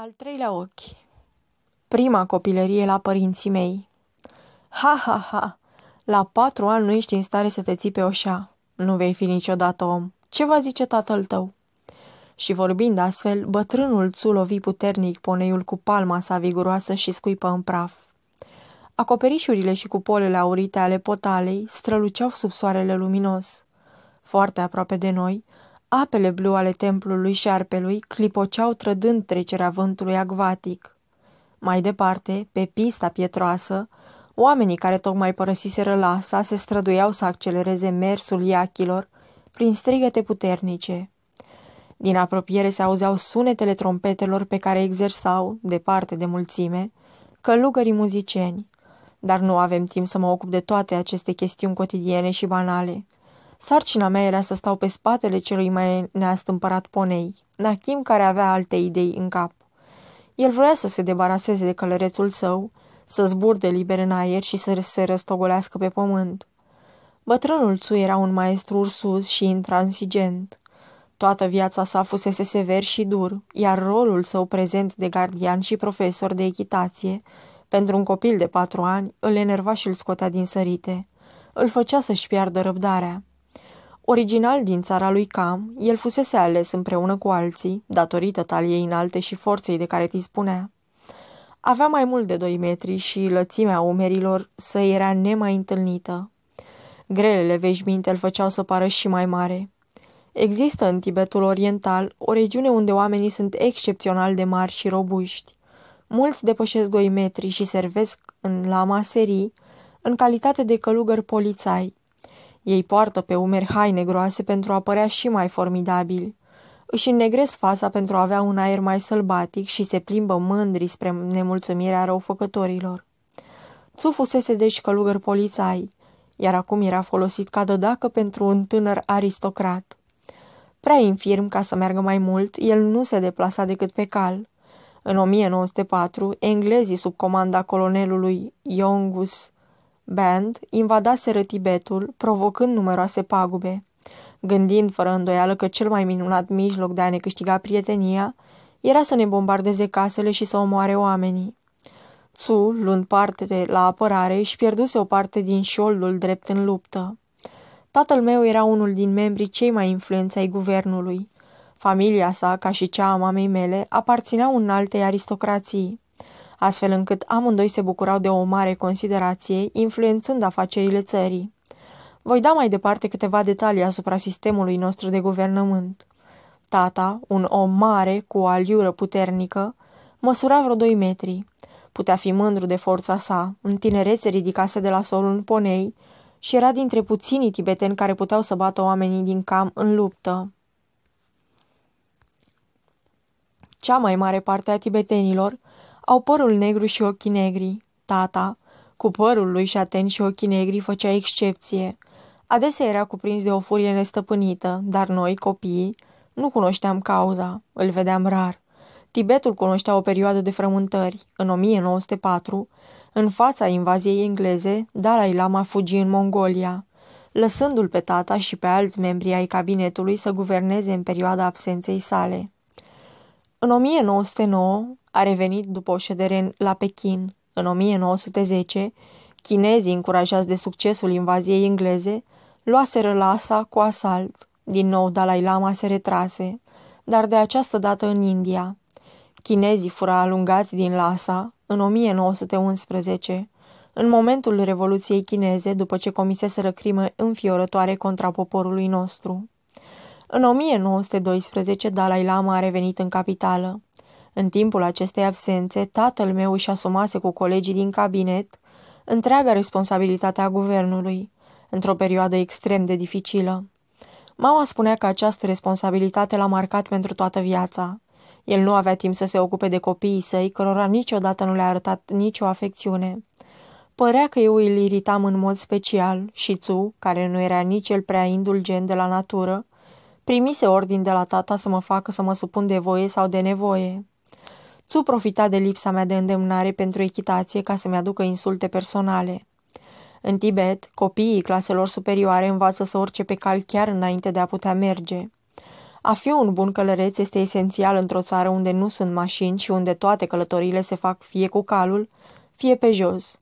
Al treilea ochi Prima copilărie la părinții mei Ha, ha, ha! La patru ani nu ești în stare să te ții pe oșa. Nu vei fi niciodată om. Ce va zice tatăl tău? Și vorbind astfel, bătrânul țu lovi puternic poneiul cu palma sa viguroasă și scuipă în praf. Acoperișurile și cupolele aurite ale potalei străluceau sub soarele luminos. Foarte aproape de noi, Apele blu ale templului șarpelui clipoceau trădând trecerea vântului acvatic. Mai departe, pe pista pietroasă, oamenii care tocmai părăsiseră lasa se străduiau să accelereze mersul iachilor prin strigăte puternice. Din apropiere se auzeau sunetele trompetelor pe care exersau, departe de mulțime, călugării muzicieni. Dar nu avem timp să mă ocup de toate aceste chestiuni cotidiene și banale. Sarcina mea era să stau pe spatele celui mai neastâmpărat ponei, Nachim care avea alte idei în cap. El vrea să se debaraseze de călărețul său, să zburde liber în aer și să se răstogolească pe pământ. Bătrânul Tsu era un maestru ursus și intransigent. Toată viața sa fusese sever și dur, iar rolul său prezent de gardian și profesor de echitație, pentru un copil de patru ani, îl enerva și îl scotea din sărite. Îl făcea să-și piardă răbdarea. Original din țara lui Cam, el fusese ales împreună cu alții, datorită taliei înalte și forței de care dispunea. Avea mai mult de doi metri și lățimea umerilor să era nemai întâlnită. Grelele veșminte îl făceau să pară și mai mare. Există în Tibetul Oriental o regiune unde oamenii sunt excepțional de mari și robuști. Mulți depășesc 2 metri și servesc în la maserii în calitate de călugări polițai, ei poartă pe umeri haine groase pentru a părea și mai formidabili. Își înnegresc fața pentru a avea un aer mai sălbatic și se plimbă mândri spre nemulțumirea răufăcătorilor. Țu fusese deci călugăr polițai, iar acum era folosit ca dădacă pentru un tânăr aristocrat. Prea infirm ca să meargă mai mult, el nu se deplasa decât pe cal. În 1904, englezii sub comanda colonelului Yongus Band invadaseră Tibetul, provocând numeroase pagube. Gândind fără îndoială că cel mai minunat mijloc de a ne câștiga prietenia era să ne bombardeze casele și să omoare oamenii. Tsu, luând parte de la apărare, își pierduse o parte din șoldul drept în luptă. Tatăl meu era unul din membrii cei mai influenți ai guvernului. Familia sa, ca și cea a mamei mele, aparțineau în altei aristocrații astfel încât amândoi se bucurau de o mare considerație, influențând afacerile țării. Voi da mai departe câteva detalii asupra sistemului nostru de guvernământ. Tata, un om mare, cu o aliură puternică, măsura vreo doi metri. Putea fi mândru de forța sa, în tinerețe ridicase de la solul în ponei și era dintre puținii tibeteni care puteau să bată oamenii din cam în luptă. Cea mai mare parte a tibetenilor au părul negru și ochii negri. Tata, cu părul lui șaten și ochii negri, făcea excepție. Adesea era cuprins de o furie nestăpânită, dar noi, copiii, nu cunoșteam cauza, îl vedeam rar. Tibetul cunoștea o perioadă de frământări. În 1904, în fața invaziei engleze, Dalai Lama fugi în Mongolia, lăsându-l pe tata și pe alți membri ai cabinetului să guverneze în perioada absenței sale. În 1909 a revenit după o ședere la Pekin. În 1910, chinezii, încurajați de succesul invaziei engleze, luaseră Lhasa cu asalt. Din nou Dalai Lama se retrase, dar de această dată în India. Chinezii fură alungați din Lhasa în 1911, în momentul Revoluției chineze, după ce comiseseră crime înfiorătoare contra poporului nostru. În 1912, Dalai Lama a revenit în capitală. În timpul acestei absențe, tatăl meu își asumase cu colegii din cabinet întreaga responsabilitate a guvernului, într-o perioadă extrem de dificilă. Mama spunea că această responsabilitate l-a marcat pentru toată viața. El nu avea timp să se ocupe de copiii săi, cărora niciodată nu le-a arătat nicio afecțiune. Părea că eu îl iritam în mod special și Tzu, care nu era nici el prea indulgent de la natură, primise ordin de la tata să mă facă să mă supun de voie sau de nevoie. Tsu profita de lipsa mea de îndemnare pentru echitație ca să-mi aducă insulte personale. În Tibet, copiii claselor superioare învață să urce pe cal chiar înainte de a putea merge. A fi un bun călăreț este esențial într-o țară unde nu sunt mașini și unde toate călătorile se fac fie cu calul, fie pe jos.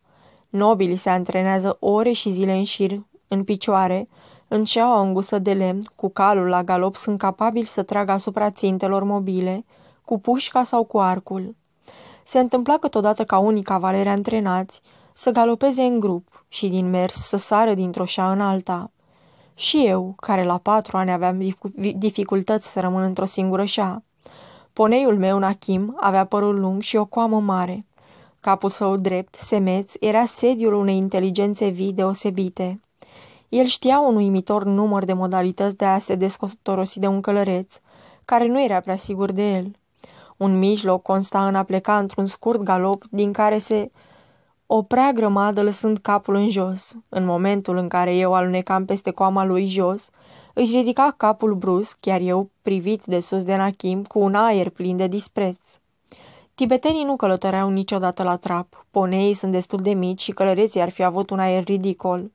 Nobilii se antrenează ore și zile în șir, în picioare, în ceaua îngustă de lemn, cu calul la galop, sunt capabili să tragă asupra țintelor mobile, cu pușca sau cu arcul. Se întâmpla câteodată ca unii cavaleri antrenați să galopeze în grup și din mers să sară dintr-o șa în alta. Și eu, care la patru ani aveam dificultăți să rămân într-o singură șa. Poneiul meu, Nachim, avea părul lung și o coamă mare. Capul său drept, semeț, era sediul unei inteligențe vii deosebite. El știa un uimitor număr de modalități de a se descotorosi de un călăreț, care nu era prea sigur de el. Un mijloc consta în a pleca într-un scurt galop din care se oprea grămadă lăsând capul în jos. În momentul în care eu alunecam peste coama lui jos, își ridica capul brusc, chiar eu privit de sus de Nachim, cu un aer plin de dispreț. Tibetenii nu călătoreau niciodată la trap. Poneii sunt destul de mici și călăreții ar fi avut un aer ridicol.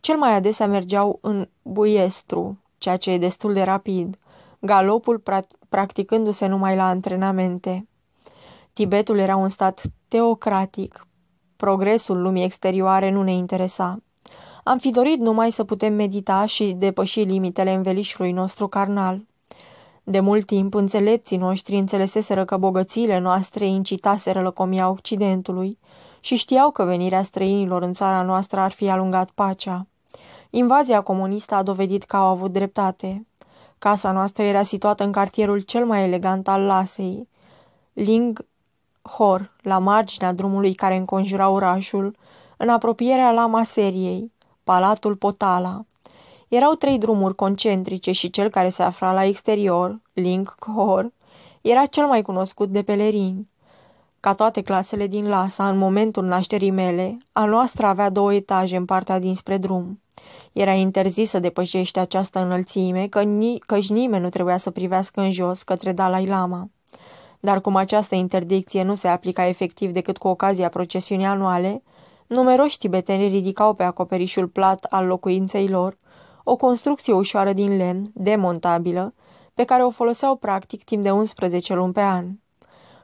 Cel mai adesea mergeau în buiestru, ceea ce e destul de rapid, galopul practicându-se numai la antrenamente. Tibetul era un stat teocratic. Progresul lumii exterioare nu ne interesa. Am fi dorit numai să putem medita și depăși limitele învelișului nostru carnal. De mult timp, înțelepții noștri înțeleseseră că bogățiile noastre incitaseră lăcomia Occidentului și știau că venirea străinilor în țara noastră ar fi alungat pacea. Invazia comunistă a dovedit că au avut dreptate. Casa noastră era situată în cartierul cel mai elegant al Lasei, Ling Hor, la marginea drumului care înconjura orașul, în apropierea la Maseriei, Palatul Potala. Erau trei drumuri concentrice și cel care se afla la exterior, Ling Hor, era cel mai cunoscut de pelerini. Ca toate clasele din Lasa, în momentul nașterii mele, a noastră avea două etaje în partea dinspre drum. Era interzis să depășești această înălțime, că ni- căci nimeni nu trebuia să privească în jos către Dalai Lama. Dar cum această interdicție nu se aplica efectiv decât cu ocazia procesiunii anuale, numeroși tibeteni ridicau pe acoperișul plat al locuinței lor o construcție ușoară din lemn, demontabilă, pe care o foloseau practic timp de 11 luni pe an.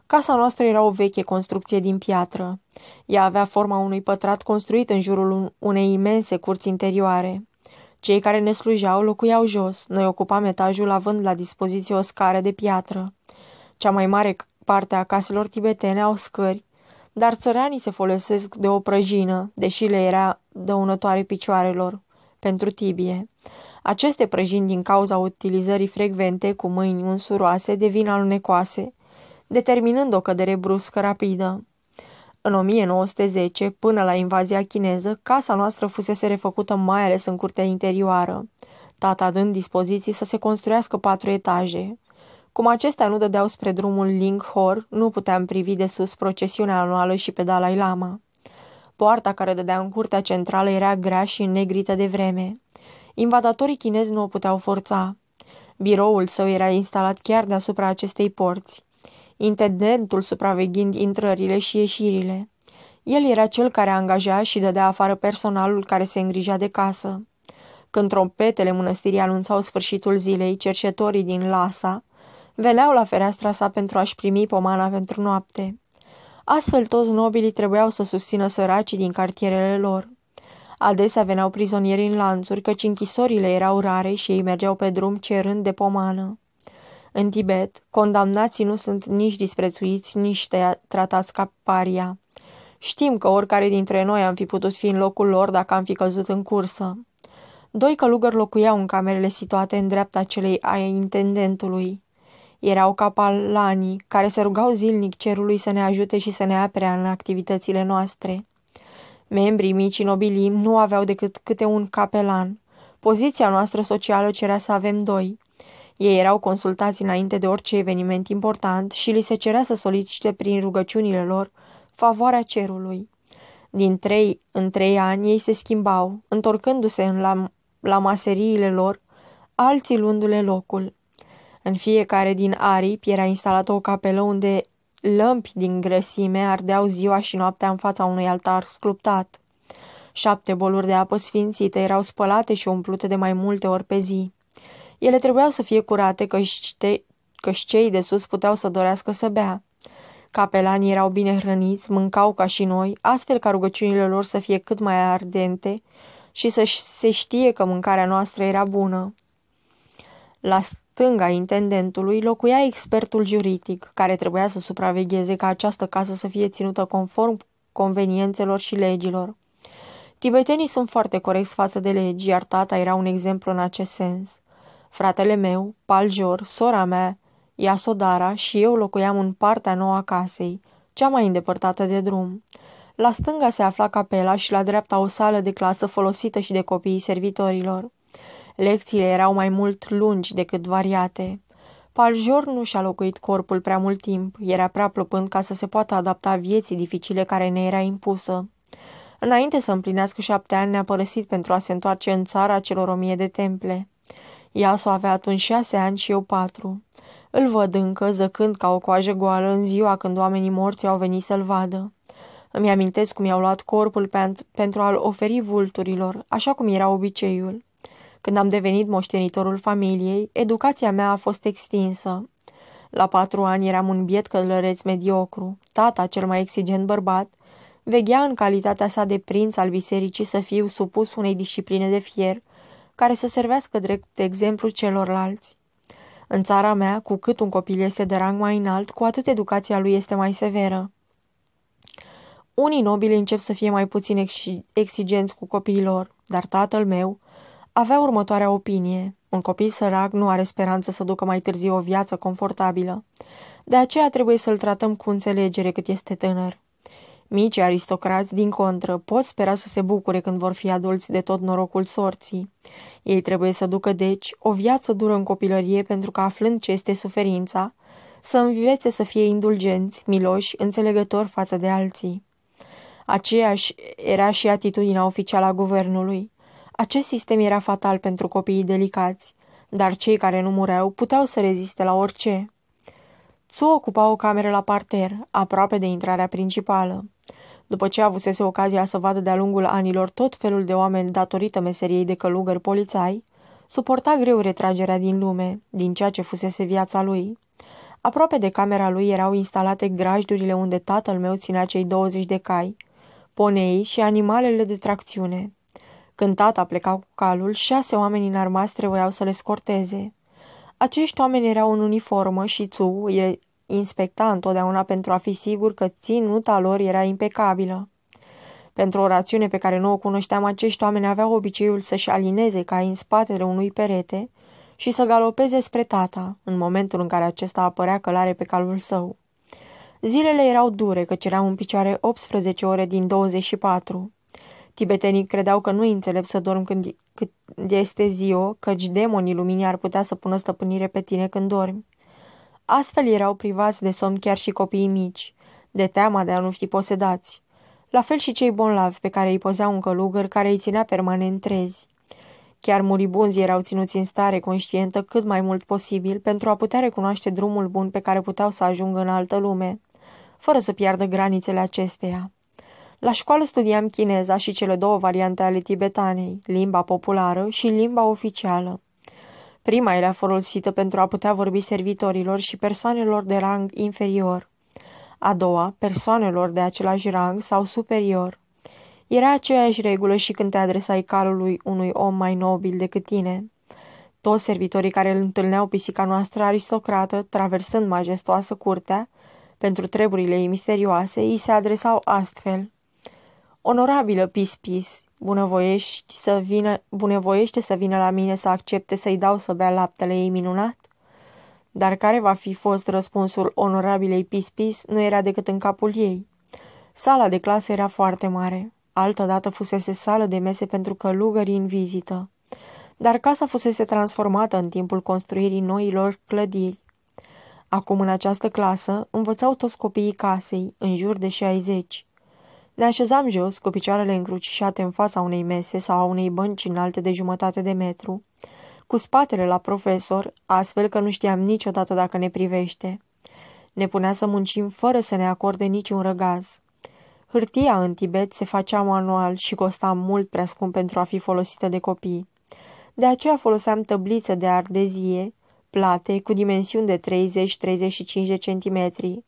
Casa noastră era o veche construcție din piatră. Ea avea forma unui pătrat construit în jurul unei imense curți interioare. Cei care ne slujeau locuiau jos, noi ocupam etajul având la dispoziție o scară de piatră. Cea mai mare parte a caselor tibetene au scări, dar țăranii se folosesc de o prăjină, deși le era dăunătoare picioarelor, pentru tibie. Aceste prăjini, din cauza utilizării frecvente cu mâini unsuroase, devin alunecoase, determinând o cădere bruscă rapidă. În 1910, până la invazia chineză, casa noastră fusese refăcută mai ales în curtea interioară, tata dând dispoziții să se construiască patru etaje. Cum acestea nu dădeau spre drumul Ling Hor, nu puteam privi de sus procesiunea anuală și pe Dalai Lama. Poarta care dădea în curtea centrală era grea și negrită de vreme. Invadatorii chinezi nu o puteau forța. Biroul său era instalat chiar deasupra acestei porți intendentul supraveghind intrările și ieșirile. El era cel care angaja și dădea afară personalul care se îngrija de casă. Când trompetele mănăstirii anunțau sfârșitul zilei, cercetorii din Lasa veneau la fereastra sa pentru a-și primi pomana pentru noapte. Astfel toți nobilii trebuiau să susțină săracii din cartierele lor. Adesea veneau prizonieri în lanțuri, căci închisorile erau rare și ei mergeau pe drum cerând de pomană. În Tibet, condamnații nu sunt nici disprețuiți, nici tratați ca paria. Știm că oricare dintre noi am fi putut fi în locul lor dacă am fi căzut în cursă. Doi călugări locuiau în camerele situate în dreapta celei a intendentului. Erau capalanii, care se rugau zilnic cerului să ne ajute și să ne apere în activitățile noastre. Membrii mici nobilim nu aveau decât câte un capelan. Poziția noastră socială cerea să avem doi. Ei erau consultați înainte de orice eveniment important și li se cerea să solicite prin rugăciunile lor favoarea cerului. Din trei în trei ani ei se schimbau, întorcându-se în la, la maseriile lor, alții luându-le locul. În fiecare din aripi era instalată o capelă unde lămpi din grăsime ardeau ziua și noaptea în fața unui altar sculptat. Șapte boluri de apă sfințită erau spălate și umplute de mai multe ori pe zi. Ele trebuiau să fie curate, căci, te, căci cei de sus puteau să dorească să bea. Capelanii erau bine hrăniți, mâncau ca și noi, astfel ca rugăciunile lor să fie cât mai ardente și să se știe că mâncarea noastră era bună. La stânga intendentului locuia expertul juridic, care trebuia să supravegheze ca această casă să fie ținută conform conveniențelor și legilor. Tibetenii sunt foarte corecți față de legi, iar tata era un exemplu în acest sens. Fratele meu, Paljor, sora mea, Iasodara și eu locuiam în partea nouă a casei, cea mai îndepărtată de drum. La stânga se afla capela și la dreapta o sală de clasă folosită și de copiii servitorilor. Lecțiile erau mai mult lungi decât variate. Paljor nu și-a locuit corpul prea mult timp, era prea plăpând ca să se poată adapta vieții dificile care ne era impusă. Înainte să împlinească șapte ani ne-a părăsit pentru a se întoarce în țara celor o mie de temple. Iasu avea atunci șase ani și eu patru. Îl văd încă, zăcând ca o coajă goală în ziua când oamenii morți au venit să-l vadă. Îmi amintesc cum i-au luat corpul pentru a-l oferi vulturilor, așa cum era obiceiul. Când am devenit moștenitorul familiei, educația mea a fost extinsă. La patru ani eram un biet călăreț mediocru. Tata, cel mai exigent bărbat, veghea în calitatea sa de prinț al bisericii să fiu supus unei discipline de fier, care să servească drept de exemplu celorlalți. În țara mea, cu cât un copil este de rang mai înalt, cu atât educația lui este mai severă. Unii nobili încep să fie mai puțin ex exigenți cu copiilor, dar tatăl meu avea următoarea opinie. Un copil sărac nu are speranță să ducă mai târziu o viață confortabilă. De aceea trebuie să-l tratăm cu înțelegere cât este tânăr. Micii aristocrați, din contră, pot spera să se bucure când vor fi adulți de tot norocul sorții. Ei trebuie să ducă, deci, o viață dură în copilărie pentru că, aflând ce este suferința, să învețe să fie indulgenți, miloși, înțelegători față de alții. Aceeași era și atitudinea oficială a guvernului. Acest sistem era fatal pentru copiii delicați, dar cei care nu mureau puteau să reziste la orice. Tsu ocupa o cameră la parter, aproape de intrarea principală. După ce avusese ocazia să vadă de-a lungul anilor tot felul de oameni datorită meseriei de călugări polițai, suporta greu retragerea din lume, din ceea ce fusese viața lui. Aproape de camera lui erau instalate grajdurile unde tatăl meu ținea cei 20 de cai, ponei și animalele de tracțiune. Când tata pleca cu calul, șase oameni înarmați trebuiau să le scorteze. Acești oameni erau în uniformă și Tsu îi inspecta întotdeauna pentru a fi sigur că ținuta lor era impecabilă. Pentru o rațiune pe care nu o cunoșteam, acești oameni aveau obiceiul să-și alineze cai în spatele unui perete și să galopeze spre tata, în momentul în care acesta apărea călare pe calul său. Zilele erau dure, căci eram în picioare 18 ore din 24. Tibetenii credeau că nu înțelept să dorm când, când este ziua, căci demonii luminii ar putea să pună stăpânire pe tine când dormi. Astfel erau privați de somn chiar și copiii mici, de teama de a nu fi posedați. La fel și cei bonlavi pe care îi păzeau un călugăr care îi ținea permanent trezi. Chiar muribunzii erau ținuți în stare conștientă cât mai mult posibil pentru a putea recunoaște drumul bun pe care puteau să ajungă în altă lume, fără să piardă granițele acesteia. La școală studiam chineza și cele două variante ale tibetanei, limba populară și limba oficială. Prima era folosită pentru a putea vorbi servitorilor și persoanelor de rang inferior. A doua, persoanelor de același rang sau superior. Era aceeași regulă și când te adresai calului unui om mai nobil decât tine. Toți servitorii care îl întâlneau pisica noastră aristocrată, traversând majestoasă curtea, pentru treburile ei misterioase, îi se adresau astfel. Onorabilă Pis-Pis, bunăvoiești să vină, bunăvoiește să vină la mine să accepte să-i dau să bea laptele ei minunat? Dar care va fi fost răspunsul onorabilei Pis-Pis nu era decât în capul ei. Sala de clasă era foarte mare. Altădată fusese sală de mese pentru călugării în vizită. Dar casa fusese transformată în timpul construirii noilor clădiri. Acum, în această clasă, învățau toți copiii casei, în jur de 60. Ne așezam jos, cu picioarele încrucișate în fața unei mese sau a unei bănci înalte de jumătate de metru, cu spatele la profesor, astfel că nu știam niciodată dacă ne privește. Ne punea să muncim fără să ne acorde niciun răgaz. Hârtia în Tibet se facea manual și costa mult prea scump pentru a fi folosită de copii. De aceea foloseam tăbliță de ardezie, plate, cu dimensiuni de 30-35 de centimetri.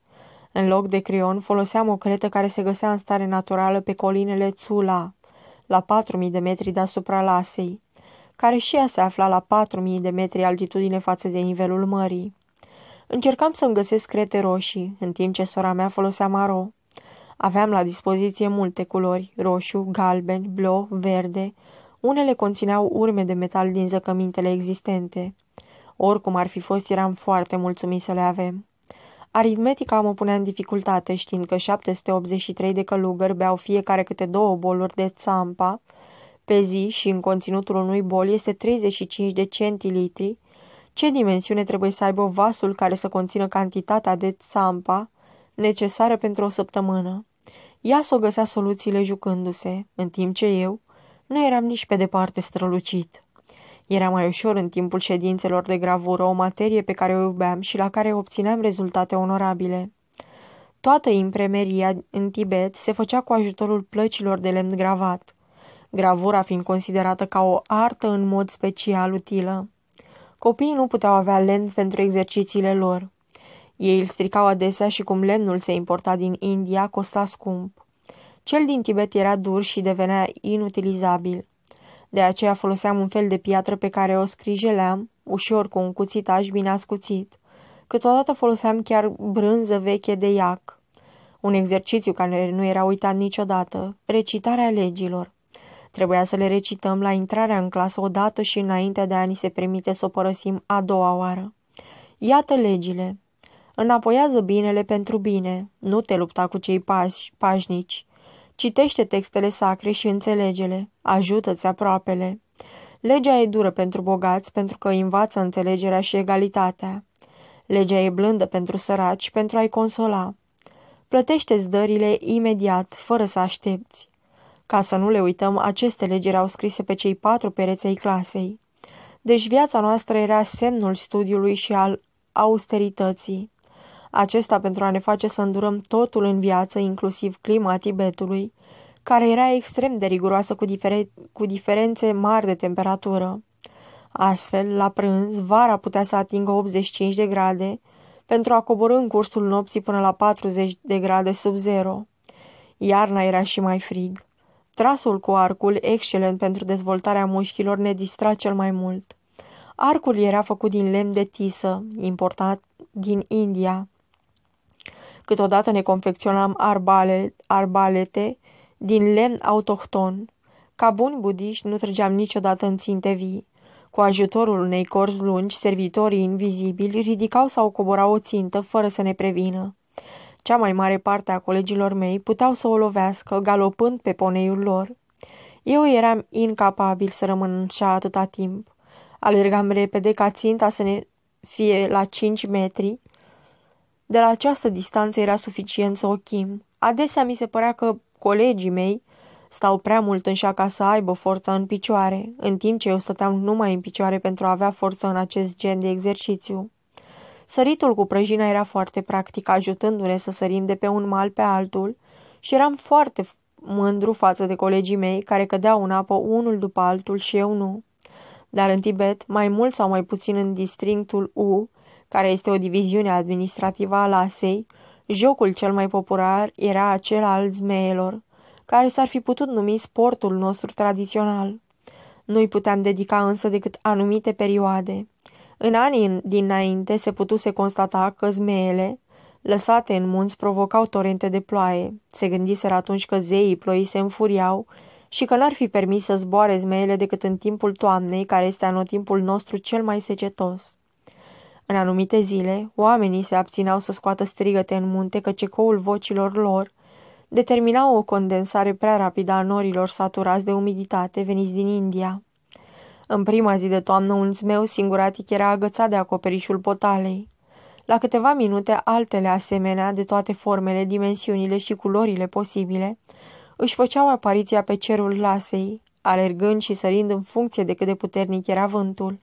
În loc de creion, foloseam o cretă care se găsea în stare naturală pe colinele Tsula, la 4000 de metri deasupra lasei, care și ea se afla la 4000 de metri altitudine față de nivelul mării. Încercam să-mi găsesc crete roșii, în timp ce sora mea folosea maro. Aveam la dispoziție multe culori, roșu, galben, blo, verde. Unele conțineau urme de metal din zăcămintele existente. Oricum ar fi fost, eram foarte mulțumit să le avem. Aritmetica mă punea în dificultate, știind că 783 de călugări beau fiecare câte două boluri de țampa pe zi și în conținutul unui bol este 35 de centilitri, ce dimensiune trebuie să aibă vasul care să conțină cantitatea de țampa necesară pentru o săptămână. Ea s-o găsea soluțiile jucându-se, în timp ce eu nu eram nici pe departe strălucit. Era mai ușor în timpul ședințelor de gravură o materie pe care o iubeam și la care obțineam rezultate onorabile. Toată impremeria în Tibet se făcea cu ajutorul plăcilor de lemn gravat, gravura fiind considerată ca o artă în mod special utilă. Copiii nu puteau avea lemn pentru exercițiile lor. Ei îl stricau adesea și cum lemnul se importa din India, costa scump. Cel din Tibet era dur și devenea inutilizabil. De aceea foloseam un fel de piatră pe care o scrijeleam, ușor cu un cuțitaj bine ascuțit. Câteodată foloseam chiar brânză veche de iac. Un exercițiu care nu era uitat niciodată, recitarea legilor. Trebuia să le recităm la intrarea în clasă odată și înainte de a ni se permite să o părăsim a doua oară. Iată legile. Înapoiază binele pentru bine, nu te lupta cu cei pași, pașnici. Citește textele sacre și înțelegele, ajută-ți aproapele. Legea e dură pentru bogați pentru că învață înțelegerea și egalitatea. Legea e blândă pentru săraci pentru a-i consola. Plătește-ți dările imediat, fără să aștepți. Ca să nu le uităm, aceste legi erau scrise pe cei patru pereți ai clasei. Deci viața noastră era semnul studiului și al austerității. Acesta pentru a ne face să îndurăm totul în viață, inclusiv clima Tibetului, care era extrem de riguroasă cu, difere- cu diferențe mari de temperatură. Astfel, la prânz, vara putea să atingă 85 de grade, pentru a coborâ în cursul nopții până la 40 de grade sub zero. Iarna era și mai frig. Trasul cu arcul, excelent pentru dezvoltarea mușchilor, ne distra cel mai mult. Arcul era făcut din lemn de tisă, importat din India. Câteodată ne confecționam arbale, arbalete din lemn autohton. Ca buni budiști nu trăgeam niciodată în ținte vii. Cu ajutorul unei corzi lungi, servitorii invizibili ridicau sau coborau o țintă fără să ne prevină. Cea mai mare parte a colegilor mei puteau să o lovească, galopând pe poneiul lor. Eu eram incapabil să rămân așa atâta timp. Alergam repede ca ținta să ne fie la cinci metri. De la această distanță era suficient să o chim. Adesea mi se părea că colegii mei stau prea mult în ca să aibă forță în picioare, în timp ce eu stăteam numai în picioare pentru a avea forță în acest gen de exercițiu. Săritul cu prăjina era foarte practic, ajutându-ne să sărim de pe un mal pe altul și eram foarte mândru față de colegii mei care cădeau în apă unul după altul și eu nu. Dar în Tibet, mai mult sau mai puțin în districtul U, care este o diviziune administrativă a Lasei, jocul cel mai popular era acela al zmeelor, care s-ar fi putut numi sportul nostru tradițional. Nu-i puteam dedica însă decât anumite perioade. În anii dinainte se putuse constata că zmeele, lăsate în munți, provocau torente de ploaie. Se gândiseră atunci că zeii ploii se înfuriau și că n-ar fi permis să zboare zmeele decât în timpul toamnei, care este anotimpul nostru cel mai secetos. În anumite zile, oamenii se abțineau să scoată strigăte în munte că cecoul vocilor lor determinau o condensare prea rapidă a norilor saturați de umiditate veniți din India. În prima zi de toamnă, un zmeu singuratic era agățat de acoperișul potalei. La câteva minute, altele asemenea, de toate formele, dimensiunile și culorile posibile, își făceau apariția pe cerul lasei, alergând și sărind în funcție de cât de puternic era vântul.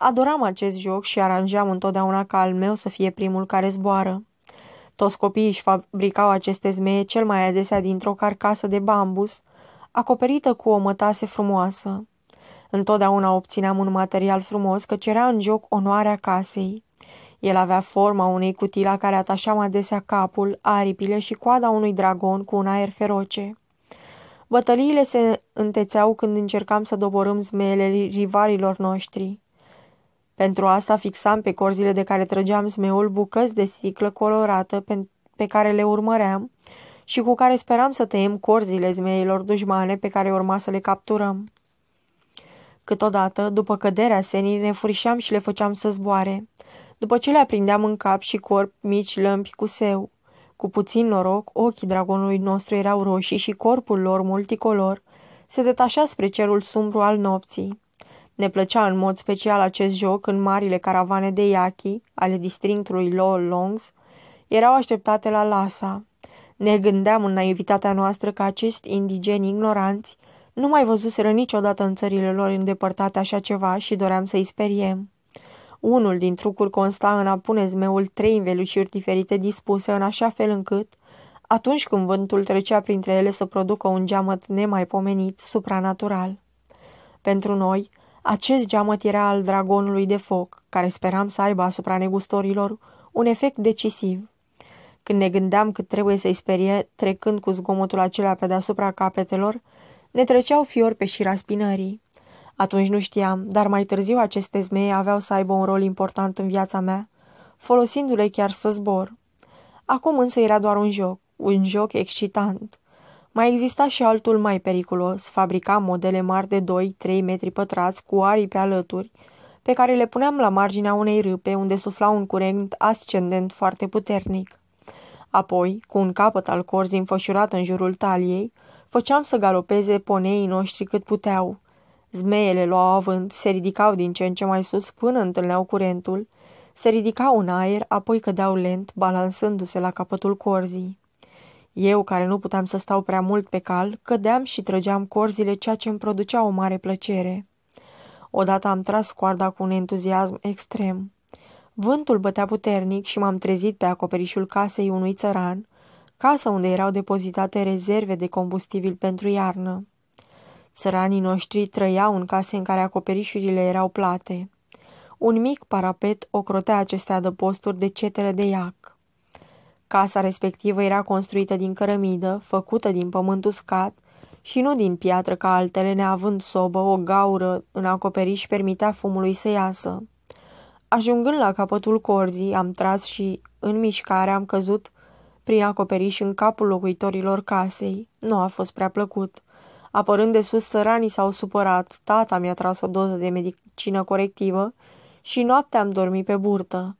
Adoram acest joc și aranjam întotdeauna ca al meu să fie primul care zboară. Toți copiii își fabricau aceste zmeie cel mai adesea dintr-o carcasă de bambus, acoperită cu o mătase frumoasă. Întotdeauna obțineam un material frumos că cerea în joc onoarea casei. El avea forma unei cutii la care atașam adesea capul, aripile și coada unui dragon cu un aer feroce. Bătăliile se întețeau când încercam să doborâm zmeele rivalilor noștri. Pentru asta fixam pe corzile de care trăgeam zmeul bucăți de sticlă colorată pe, pe care le urmăream și cu care speram să tăiem corzile zmeilor dușmane pe care urma să le capturăm. Câteodată, după căderea senii, ne furișeam și le făceam să zboare. După ce le aprindeam în cap și corp mici lămpi cu seu. Cu puțin noroc, ochii dragonului nostru erau roșii și corpul lor multicolor se detașa spre cerul sumbru al nopții. Ne plăcea în mod special acest joc în marile caravane de iachi ale districtului Lowell Longs, erau așteptate la Lhasa. Ne gândeam în naivitatea noastră că acești indigeni ignoranți nu mai văzuseră niciodată în țările lor îndepărtate așa ceva și doream să-i speriem. Unul din trucuri consta în a pune zmeul trei învelușiri diferite dispuse în așa fel încât, atunci când vântul trecea printre ele să producă un geamăt nemaipomenit, supranatural. Pentru noi, acest geamăt era al dragonului de foc, care speram să aibă asupra negustorilor un efect decisiv. Când ne gândeam cât trebuie să-i sperie, trecând cu zgomotul acela pe deasupra capetelor, ne treceau fiori pe șira spinării. Atunci nu știam, dar mai târziu aceste zmei aveau să aibă un rol important în viața mea, folosindu-le chiar să zbor. Acum însă era doar un joc, un joc excitant. Mai exista și altul mai periculos, fabricam modele mari de 2-3 metri pătrați cu aripi alături, pe care le puneam la marginea unei râpe unde sufla un curent ascendent foarte puternic. Apoi, cu un capăt al corzii înfășurat în jurul taliei, făceam să galopeze poneii noștri cât puteau. Zmeiele luau avânt, se ridicau din ce în ce mai sus până întâlneau curentul, se ridicau în aer, apoi cădeau lent, balansându-se la capătul corzii. Eu, care nu puteam să stau prea mult pe cal, cădeam și trăgeam corzile, ceea ce îmi producea o mare plăcere. Odată am tras coarda cu un entuziasm extrem. Vântul bătea puternic și m-am trezit pe acoperișul casei unui țăran, casă unde erau depozitate rezerve de combustibil pentru iarnă. Țăranii noștri trăiau în case în care acoperișurile erau plate. Un mic parapet ocrotea aceste adăposturi de cetere de iac. Casa respectivă era construită din cărămidă, făcută din pământ uscat și nu din piatră ca altele, neavând sobă, o gaură în acoperiș permitea fumului să iasă. Ajungând la capătul corzii, am tras și, în mișcare, am căzut prin acoperiș în capul locuitorilor casei. Nu a fost prea plăcut. Apărând de sus, săranii s-au supărat, tata mi-a tras o doză de medicină corectivă și noaptea am dormit pe burtă.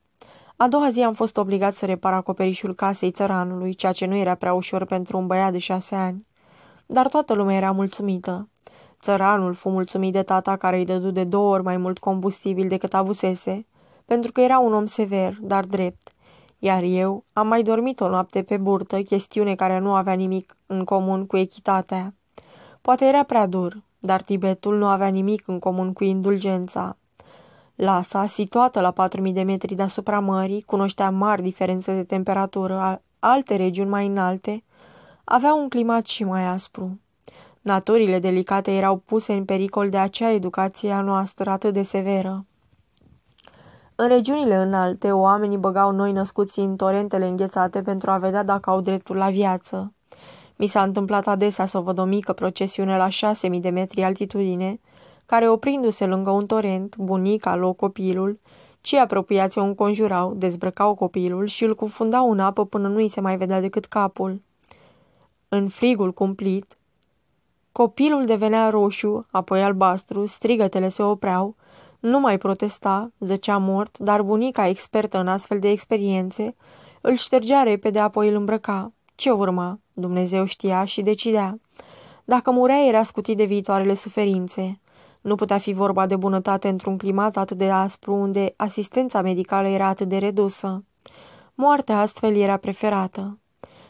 A doua zi am fost obligat să repar acoperișul casei țăranului, ceea ce nu era prea ușor pentru un băiat de șase ani. Dar toată lumea era mulțumită. Țăranul fu mulțumit de tata care îi dădu de două ori mai mult combustibil decât avusese, pentru că era un om sever, dar drept. Iar eu am mai dormit o noapte pe burtă, chestiune care nu avea nimic în comun cu echitatea. Poate era prea dur, dar Tibetul nu avea nimic în comun cu indulgența. Lasa, situată la 4.000 de metri deasupra mării, cunoștea mari diferențe de temperatură, alte regiuni mai înalte, avea un climat și mai aspru. Naturile delicate erau puse în pericol de acea educație a noastră atât de severă. În regiunile înalte, oamenii băgau noi născuți în torentele înghețate pentru a vedea dacă au dreptul la viață. Mi s-a întâmplat adesea să văd o mică procesiune la șase mii de metri altitudine, care oprindu-se lângă un torent, bunica lua copilul, cei apropiați o înconjurau, dezbrăcau copilul și îl cufundau în apă până nu-i se mai vedea decât capul. În frigul cumplit, copilul devenea roșu, apoi albastru, strigătele se opreau, nu mai protesta, zăcea mort, dar bunica, expertă în astfel de experiențe, îl ștergea repede, apoi îl îmbrăca. Ce urma? Dumnezeu știa și decidea. Dacă murea, era scutit de viitoarele suferințe. Nu putea fi vorba de bunătate într-un climat atât de aspru, unde asistența medicală era atât de redusă. Moartea astfel era preferată.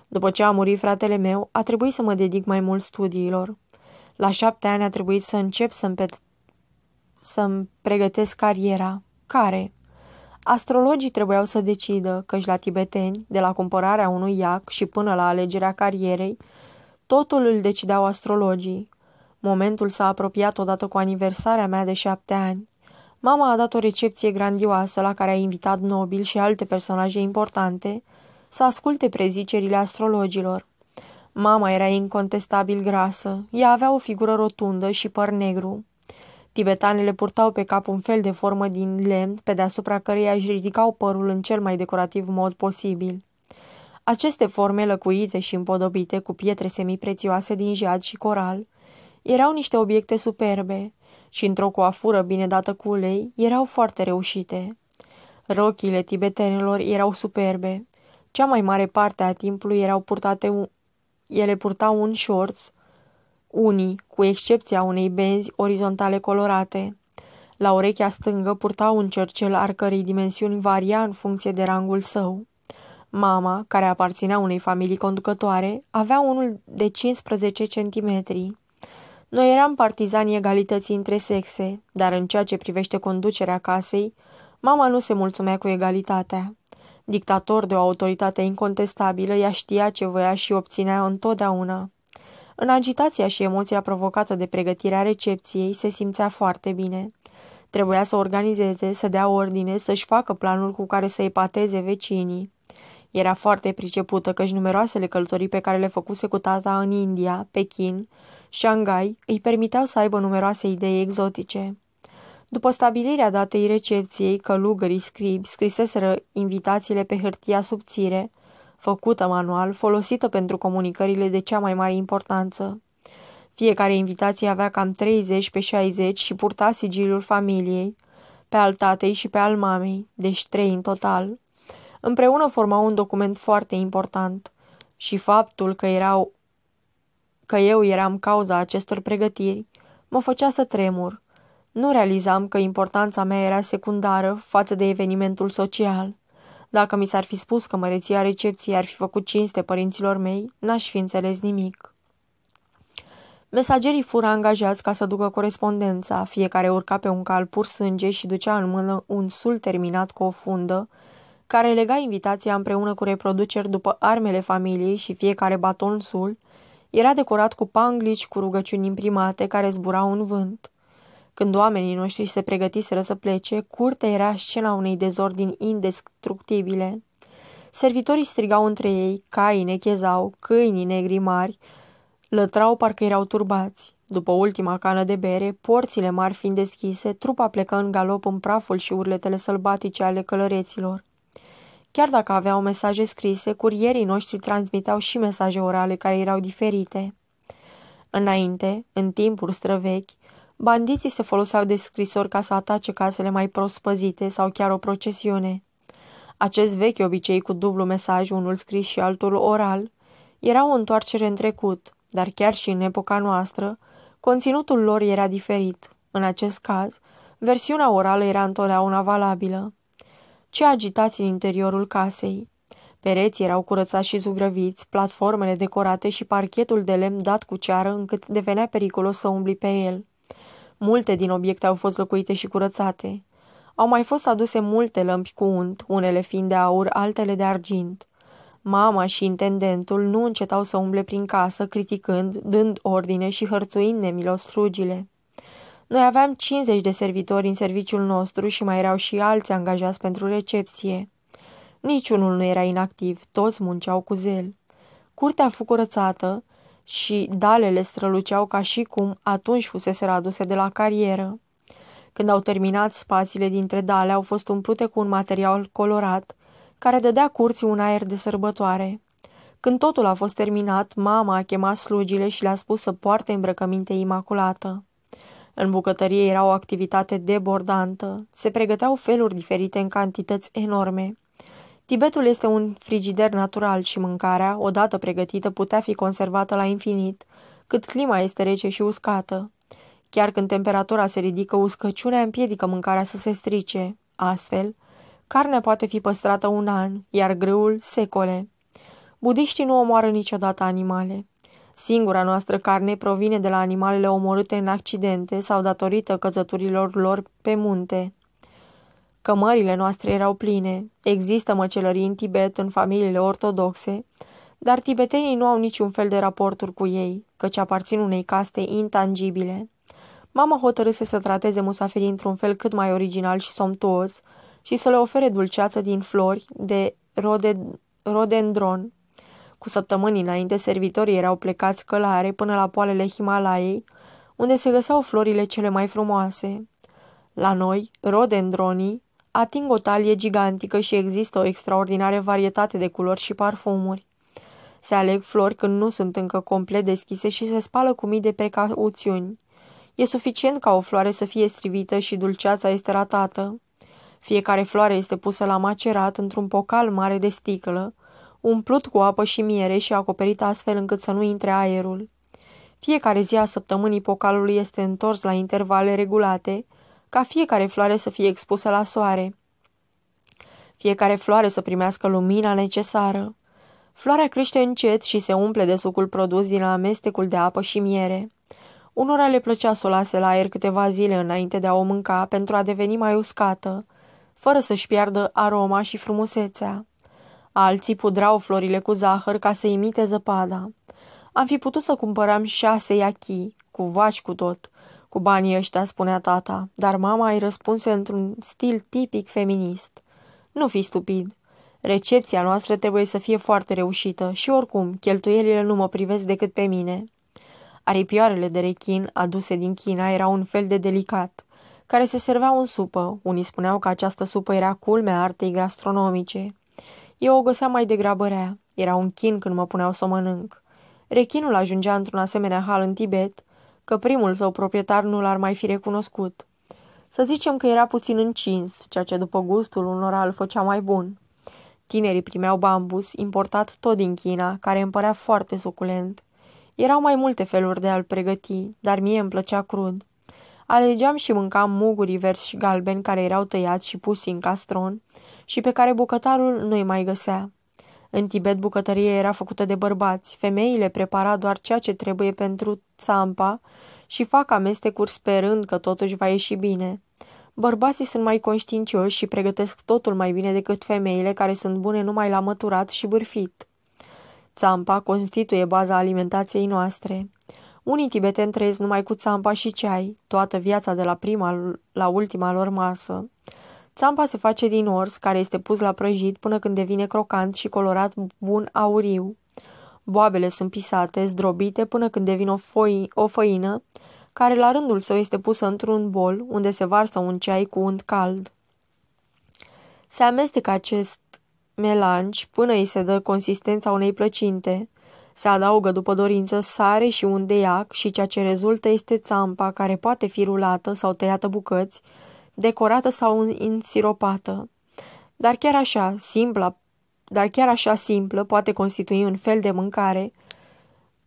După ce a murit fratele meu, a trebuit să mă dedic mai mult studiilor. La șapte ani a trebuit să încep să-mi, pet- să-mi pregătesc cariera. Care? Astrologii trebuiau să decidă, căci la tibeteni, de la cumpărarea unui iac și până la alegerea carierei, totul îl decideau astrologii. Momentul s-a apropiat odată cu aniversarea mea de șapte ani. Mama a dat o recepție grandioasă la care a invitat nobili și alte personaje importante să asculte prezicerile astrologilor. Mama era incontestabil grasă, ea avea o figură rotundă și păr negru. Tibetanele purtau pe cap un fel de formă din lemn, pe deasupra căreia își ridicau părul în cel mai decorativ mod posibil. Aceste forme lăcuite și împodobite cu pietre semiprețioase din jad și coral erau niște obiecte superbe și într-o coafură bine dată cu ulei erau foarte reușite. Rochile tibetenilor erau superbe. Cea mai mare parte a timpului erau purtate un... ele purtau un shorts, unii, cu excepția unei benzi orizontale colorate. La urechea stângă purtau un cercel ar cărei dimensiuni varia în funcție de rangul său. Mama, care aparținea unei familii conducătoare, avea unul de 15 centimetri. Noi eram partizanii egalității între sexe, dar în ceea ce privește conducerea casei, mama nu se mulțumea cu egalitatea. Dictator de o autoritate incontestabilă, ea știa ce voia și obținea întotdeauna. În agitația și emoția provocată de pregătirea recepției, se simțea foarte bine. Trebuia să organizeze, să dea ordine, să-și facă planul cu care să epateze vecinii. Era foarte pricepută căci numeroasele călătorii pe care le făcuse cu tata în India, Pekin, Shanghai îi permiteau să aibă numeroase idei exotice. După stabilirea datei recepției, călugării scribi scriseseră invitațiile pe hârtia subțire, făcută manual, folosită pentru comunicările de cea mai mare importanță. Fiecare invitație avea cam 30 pe 60 și purta sigiliul familiei, pe al tatei și pe al mamei, deci trei în total. Împreună formau un document foarte important și faptul că, erau, că eu eram cauza acestor pregătiri mă făcea să tremur. Nu realizam că importanța mea era secundară față de evenimentul social. Dacă mi s-ar fi spus că măreția recepției ar fi făcut cinste părinților mei, n-aș fi înțeles nimic. Mesagerii fură angajați ca să ducă corespondența, fiecare urca pe un cal pur sânge și ducea în mână un sul terminat cu o fundă, care lega invitația împreună cu reproduceri după armele familiei și fiecare baton sul, era decorat cu panglici cu rugăciuni imprimate care zburau în vânt. Când oamenii noștri se pregătiseră să plece, curtea era scena unei dezordini indestructibile. Servitorii strigau între ei, caii nechezau, câinii negri mari, lătrau parcă erau turbați. După ultima cană de bere, porțile mari fiind deschise, trupa plecă în galop în praful și urletele sălbatice ale călăreților. Chiar dacă aveau mesaje scrise, curierii noștri transmiteau și mesaje orale care erau diferite. Înainte, în timpuri străvechi, bandiții se foloseau de scrisori ca să atace casele mai prost păzite sau chiar o procesiune. Acest vechi obicei cu dublu mesaj, unul scris și altul oral, era o întoarcere în trecut, dar chiar și în epoca noastră, conținutul lor era diferit. În acest caz, versiunea orală era întotdeauna valabilă. Ce agitați în interiorul casei! Pereții erau curățați și zugrăviți, platformele decorate și parchetul de lemn dat cu ceară încât devenea periculos să umbli pe el. Multe din obiecte au fost locuite și curățate. Au mai fost aduse multe lămpi cu unt, unele fiind de aur, altele de argint. Mama și intendentul nu încetau să umble prin casă, criticând, dând ordine și hărțuind nemilos slugile. Noi aveam 50 de servitori în serviciul nostru și mai erau și alții angajați pentru recepție. Niciunul nu era inactiv, toți munceau cu zel. Curtea a fost curățată și dalele străluceau ca și cum atunci fusese aduse de la carieră. Când au terminat, spațiile dintre dale au fost umplute cu un material colorat, care dădea curții un aer de sărbătoare. Când totul a fost terminat, mama a chemat slugile și le-a spus să poarte îmbrăcăminte imaculată. În bucătărie era o activitate debordantă. Se pregăteau feluri diferite în cantități enorme. Tibetul este un frigider natural și mâncarea, odată pregătită, putea fi conservată la infinit, cât clima este rece și uscată. Chiar când temperatura se ridică, uscăciunea împiedică mâncarea să se strice. Astfel, carnea poate fi păstrată un an, iar grâul secole. Budiștii nu omoară niciodată animale. Singura noastră carne provine de la animalele omorâte în accidente sau datorită căzăturilor lor pe munte. Cămările noastre erau pline. Există măcelării în Tibet, în familiile ortodoxe, dar tibetenii nu au niciun fel de raporturi cu ei, căci aparțin unei caste intangibile. Mama hotărâse să trateze musafirii într-un fel cât mai original și somptuos și să le ofere dulceață din flori de rode, rodendron. Cu săptămâni înainte, servitorii erau plecați călare până la poalele Himalaiei, unde se găseau florile cele mai frumoase. La noi, rodendronii ating o talie gigantică și există o extraordinară varietate de culori și parfumuri. Se aleg flori când nu sunt încă complet deschise și se spală cu mii de precauțiuni. E suficient ca o floare să fie strivită și dulceața este ratată. Fiecare floare este pusă la macerat într-un pocal mare de sticlă, umplut cu apă și miere și acoperit astfel încât să nu intre aerul. Fiecare zi a săptămânii pocalului este întors la intervale regulate, ca fiecare floare să fie expusă la soare. Fiecare floare să primească lumina necesară. Floarea crește încet și se umple de sucul produs din amestecul de apă și miere. Unora le plăcea să o lase la aer câteva zile înainte de a o mânca pentru a deveni mai uscată, fără să-și piardă aroma și frumusețea. Alții pudrau florile cu zahăr ca să imite zăpada. Am fi putut să cumpărăm șase iachi, cu vaci cu tot, cu banii ăștia, spunea tata, dar mama îi răspunse într-un stil tipic feminist. Nu fi stupid. Recepția noastră trebuie să fie foarte reușită și oricum, cheltuielile nu mă privesc decât pe mine. Aripioarele de rechin aduse din China erau un fel de delicat, care se serveau în supă. Unii spuneau că această supă era culmea artei gastronomice. Eu o găseam mai degrabă rea. Era un chin când mă puneau să mănânc. Rechinul ajungea într-un asemenea hal în Tibet, că primul său proprietar nu l-ar mai fi recunoscut. Să zicem că era puțin încins, ceea ce după gustul unora îl făcea mai bun. Tinerii primeau bambus, importat tot din China, care îmi părea foarte suculent. Erau mai multe feluri de a-l pregăti, dar mie îmi plăcea crud. Alegeam și mâncam muguri verzi și galbeni care erau tăiați și pusi în castron și pe care bucătarul nu-i mai găsea. În Tibet bucătărie era făcută de bărbați, femeile prepara doar ceea ce trebuie pentru țampa și fac amestecuri sperând că totuși va ieși bine. Bărbații sunt mai conștiincioși și pregătesc totul mai bine decât femeile care sunt bune numai la măturat și bârfit. Țampa constituie baza alimentației noastre. Unii tibeteni trăiesc numai cu țampa și ceai, toată viața de la prima la ultima lor masă. Țampa se face din ors, care este pus la prăjit până când devine crocant și colorat bun auriu. Boabele sunt pisate, zdrobite până când devin o, foi, o făină, care la rândul său este pusă într-un bol, unde se varsă un ceai cu unt cald. Se amestecă acest melangi până îi se dă consistența unei plăcinte. Se adaugă după dorință sare și un de iac și ceea ce rezultă este țampa care poate fi rulată sau tăiată bucăți, decorată sau însiropată. Dar chiar așa, simpla, dar chiar așa simplă poate constitui un fel de mâncare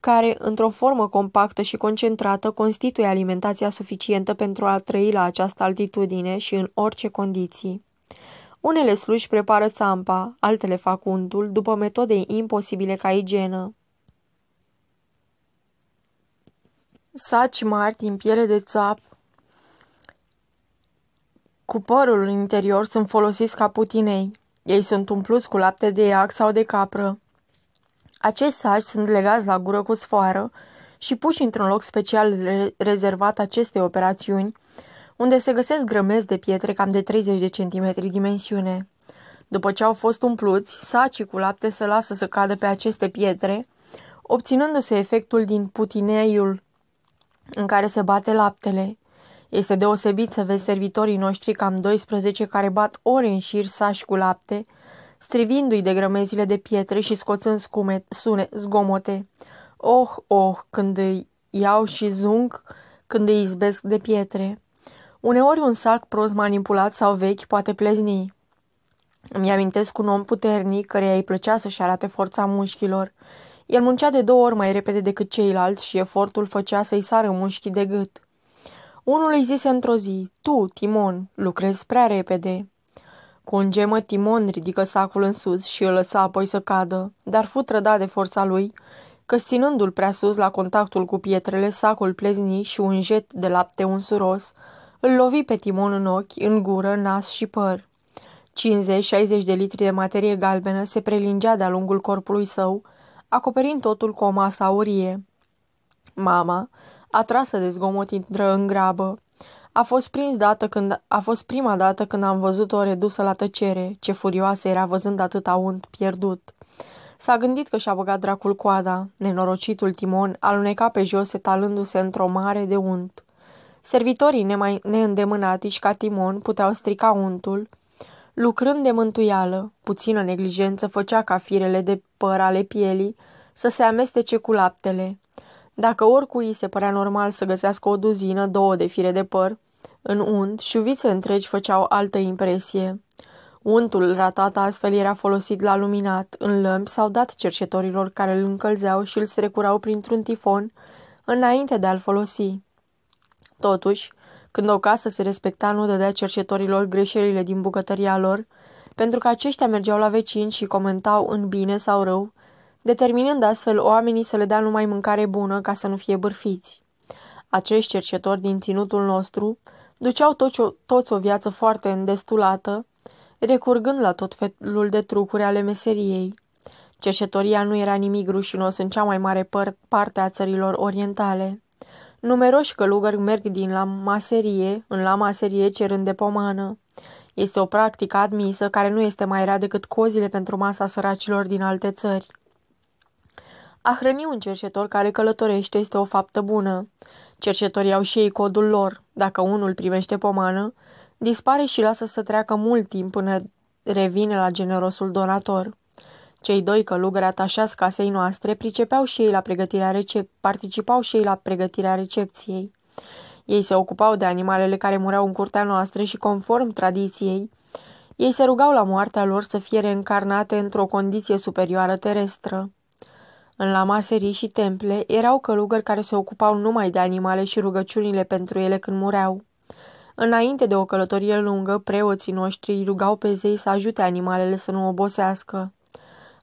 care, într-o formă compactă și concentrată, constituie alimentația suficientă pentru a trăi la această altitudine și în orice condiții. Unele sluși prepară țampa, altele fac untul, după metode imposibile ca igienă. Saci mari din piele de țap cu părul în interior sunt folosiți ca putinei. Ei sunt umpluți cu lapte de iac sau de capră. Acești saci sunt legați la gură cu sfoară și puși într-un loc special rezervat acestei operațiuni, unde se găsesc grămezi de pietre cam de 30 de centimetri dimensiune. După ce au fost umpluți, sacii cu lapte se lasă să cadă pe aceste pietre, obținându-se efectul din putineiul în care se bate laptele. Este deosebit să vezi servitorii noștri cam 12 care bat ore în șir sași cu lapte, strivindu-i de grămezile de pietre și scoțând scume, sune, zgomote. Oh, oh, când îi iau și zung, când îi izbesc de pietre. Uneori un sac prost manipulat sau vechi poate plezni. Îmi amintesc un om puternic căreia îi plăcea să-și arate forța mușchilor. El muncea de două ori mai repede decât ceilalți și efortul făcea să-i sară mușchii de gât. Unul îi zise într-o zi, Tu, Timon, lucrezi prea repede. Cu un gemă, Timon ridică sacul în sus și îl lăsa apoi să cadă, dar fu trădat de forța lui, că ținându-l prea sus la contactul cu pietrele, sacul plezni și un jet de lapte unsuros, îl lovi pe Timon în ochi, în gură, nas și păr. 50-60 de litri de materie galbenă se prelingea de-a lungul corpului său, acoperind totul cu o masă aurie. Mama, atrasă de zgomot, intră în grabă. A fost, prins dată când, a fost prima dată când am văzut-o redusă la tăcere, ce furioasă era văzând atâta unt pierdut. S-a gândit că și-a băgat dracul coada. Nenorocitul Timon aluneca pe jos etalându-se într-o mare de unt. Servitorii nemai neîndemânatici ca Timon puteau strica untul. Lucrând de mântuială, puțină neglijență făcea ca firele de păr ale pielii să se amestece cu laptele. Dacă oricui se părea normal să găsească o duzină, două de fire de păr, în unt, șuvițe întregi făceau altă impresie. Untul ratat astfel era folosit la luminat, în lămpi sau dat cercetorilor care îl încălzeau și îl strecurau printr-un tifon înainte de a-l folosi. Totuși, când o casă se respecta, nu dădea cercetorilor greșelile din bucătăria lor, pentru că aceștia mergeau la vecini și comentau în bine sau rău, determinând astfel oamenii să le dea numai mâncare bună ca să nu fie bârfiți. Acești cercetori din ținutul nostru duceau toți o, toți o viață foarte îndestulată, recurgând la tot felul de trucuri ale meseriei. Cercetoria nu era nimic rușinos în cea mai mare parte a țărilor orientale. Numeroși călugări merg din la maserie în la maserie cerând de pomană. Este o practică admisă care nu este mai rea decât cozile pentru masa săracilor din alte țări. A hrăni un cercetor care călătorește este o faptă bună. Cercetorii au și ei codul lor. Dacă unul primește pomană, dispare și lasă să treacă mult timp până revine la generosul donator. Cei doi călugări atașați casei noastre pricepeau și ei la pregătirea recep- participau și ei la pregătirea recepției. Ei se ocupau de animalele care mureau în curtea noastră și, conform tradiției, ei se rugau la moartea lor să fie reîncarnate într-o condiție superioară terestră. În la maserii și temple erau călugări care se ocupau numai de animale și rugăciunile pentru ele când mureau. Înainte de o călătorie lungă, preoții noștri îi rugau pe zei să ajute animalele să nu obosească.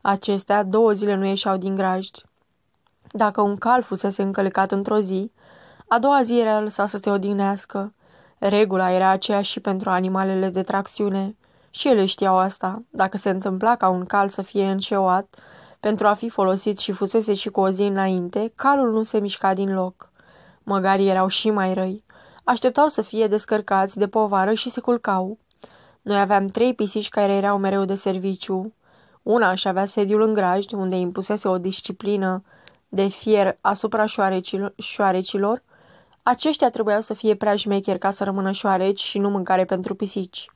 Acestea două zile nu ieșeau din grajd. Dacă un cal fusese încălecat într-o zi, a doua zi era lăsat să se odihnească. Regula era aceeași și pentru animalele de tracțiune. Și ele știau asta. Dacă se întâmpla ca un cal să fie înșeuat, pentru a fi folosit și fusese și cu o zi înainte, calul nu se mișca din loc. Măgarii erau și mai răi. Așteptau să fie descărcați de povară și se culcau. Noi aveam trei pisici care erau mereu de serviciu. Una își avea sediul în grajd, unde impusese o disciplină de fier asupra șoarecilor, șoarecilor. Aceștia trebuiau să fie prea șmecheri ca să rămână șoareci și nu mâncare pentru pisici.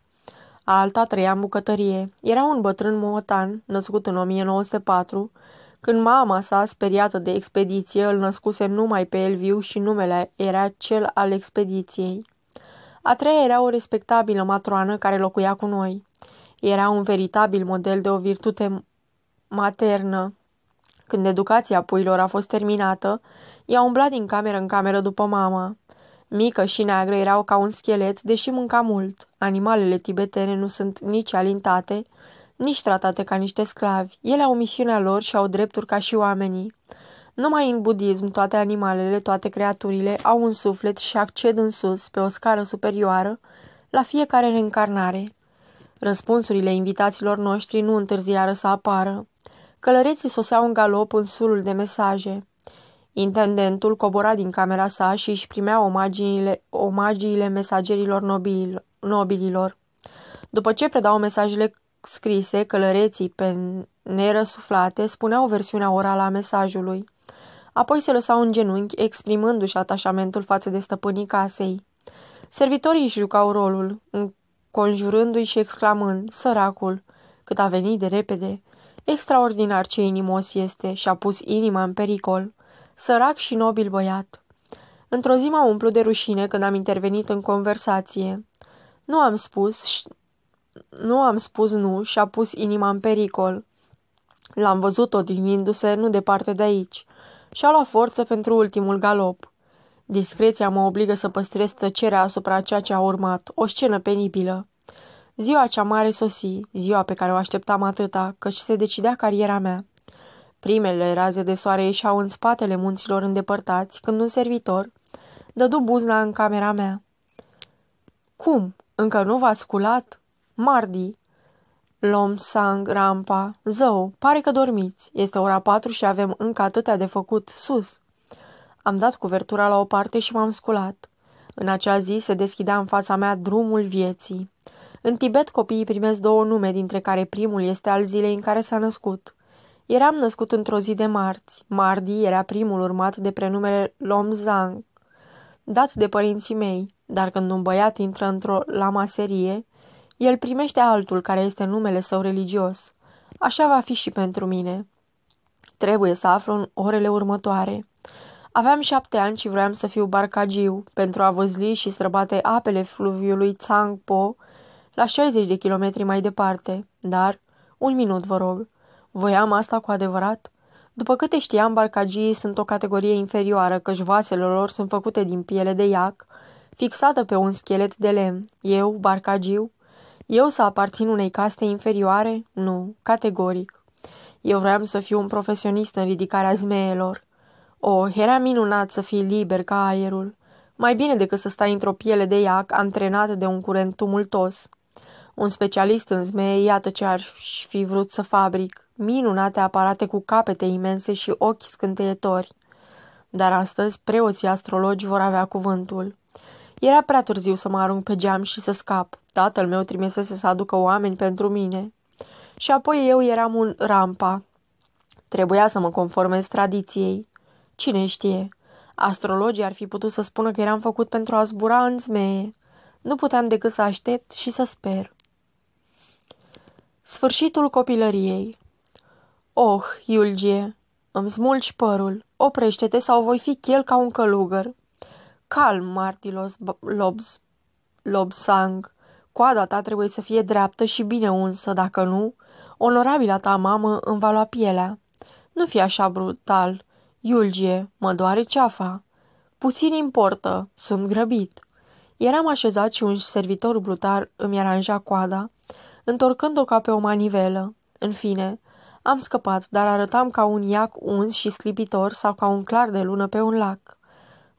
Alta trăia în bucătărie. Era un bătrân motan, născut în 1904, când mama sa, speriată de expediție, îl născuse numai pe el viu și numele era cel al expediției. A treia era o respectabilă matroană care locuia cu noi. Era un veritabil model de o virtute maternă. Când educația puilor a fost terminată, ea umbla din cameră în cameră după mama. Mică și neagră erau ca un schelet, deși mânca mult. Animalele tibetene nu sunt nici alintate, nici tratate ca niște sclavi. Ele au misiunea lor și au drepturi ca și oamenii. Numai în budism toate animalele, toate creaturile au un suflet și acced în sus, pe o scară superioară, la fiecare reîncarnare. Răspunsurile invitaților noștri nu întârziară să apară. Călăreții soseau în galop în sulul de mesaje. Intendentul cobora din camera sa și își primea omagiile, omagiile mesagerilor nobil, nobililor. După ce predau mesajele scrise, călăreții pe nerăsuflate spuneau versiunea orală a mesajului. Apoi se lăsau în genunchi, exprimându-și atașamentul față de stăpânii casei. Servitorii își jucau rolul, conjurându-i și exclamând, săracul, cât a venit de repede, extraordinar ce inimos este și a pus inima în pericol, sărac și nobil băiat. Într-o zi m-am umplut de rușine când am intervenit în conversație. Nu am spus, nu am spus nu și a pus inima în pericol. L-am văzut odihnindu-se nu departe de aici și a luat forță pentru ultimul galop. Discreția mă obligă să păstrez tăcerea asupra ceea ce a urmat, o scenă penibilă. Ziua cea mare sosi, ziua pe care o așteptam atâta, căci se decidea cariera mea. Primele raze de soare ieșeau în spatele munților îndepărtați, când un servitor dădu buzna în camera mea. Cum? Încă nu v-ați sculat? Mardi!" Lom sang rampa. Zău, pare că dormiți. Este ora patru și avem încă atâtea de făcut. Sus! Am dat cuvertura la o parte și m-am sculat. În acea zi se deschidea în fața mea drumul vieții. În Tibet copiii primesc două nume, dintre care primul este al zilei în care s-a născut. Eram născut într-o zi de marți. Mardi era primul urmat de prenumele Lomzang, dat de părinții mei, dar când un băiat intră într-o lamaserie, el primește altul care este numele său religios. Așa va fi și pentru mine. Trebuie să aflu în orele următoare. Aveam șapte ani și vroiam să fiu barcagiu pentru a văzli și străbate apele fluviului Tsangpo la 60 de kilometri mai departe. Dar, un minut vă rog, voiam asta cu adevărat? După câte știam, barcagii sunt o categorie inferioară, căci vasele lor sunt făcute din piele de iac, fixată pe un schelet de lemn. Eu, barcagiu, eu să aparțin unei caste inferioare? Nu, categoric. Eu vreau să fiu un profesionist în ridicarea zmeelor. O, era minunat să fii liber ca aerul. Mai bine decât să stai într-o piele de iac antrenat de un curent tumultos. Un specialist în zmee, iată ce ar fi vrut să fabric. Minunate aparate cu capete imense și ochi scânteietori. Dar astăzi preoții astrologi vor avea cuvântul. Era prea târziu să mă arunc pe geam și să scap. Tatăl meu trimisese să aducă oameni pentru mine. Și apoi eu eram un rampa. Trebuia să mă conformez tradiției. Cine știe? Astrologii ar fi putut să spună că eram făcut pentru a zbura în zmeie. Nu puteam decât să aștept și să sper. Sfârșitul copilăriei Oh, Iulgie, îmi smulgi părul, oprește-te sau voi fi chel ca un călugăr. Calm, Martilos Lobs, Lobsang, coada ta trebuie să fie dreaptă și bine unsă, dacă nu, onorabila ta mamă îmi va lua pielea. Nu fi așa brutal, Iulgie, mă doare ceafa. Puțin importă, sunt grăbit. Eram așezat și un servitor brutar îmi aranja coada, întorcând-o ca pe o manivelă. În fine, am scăpat, dar arătam ca un iac uns și sclipitor sau ca un clar de lună pe un lac.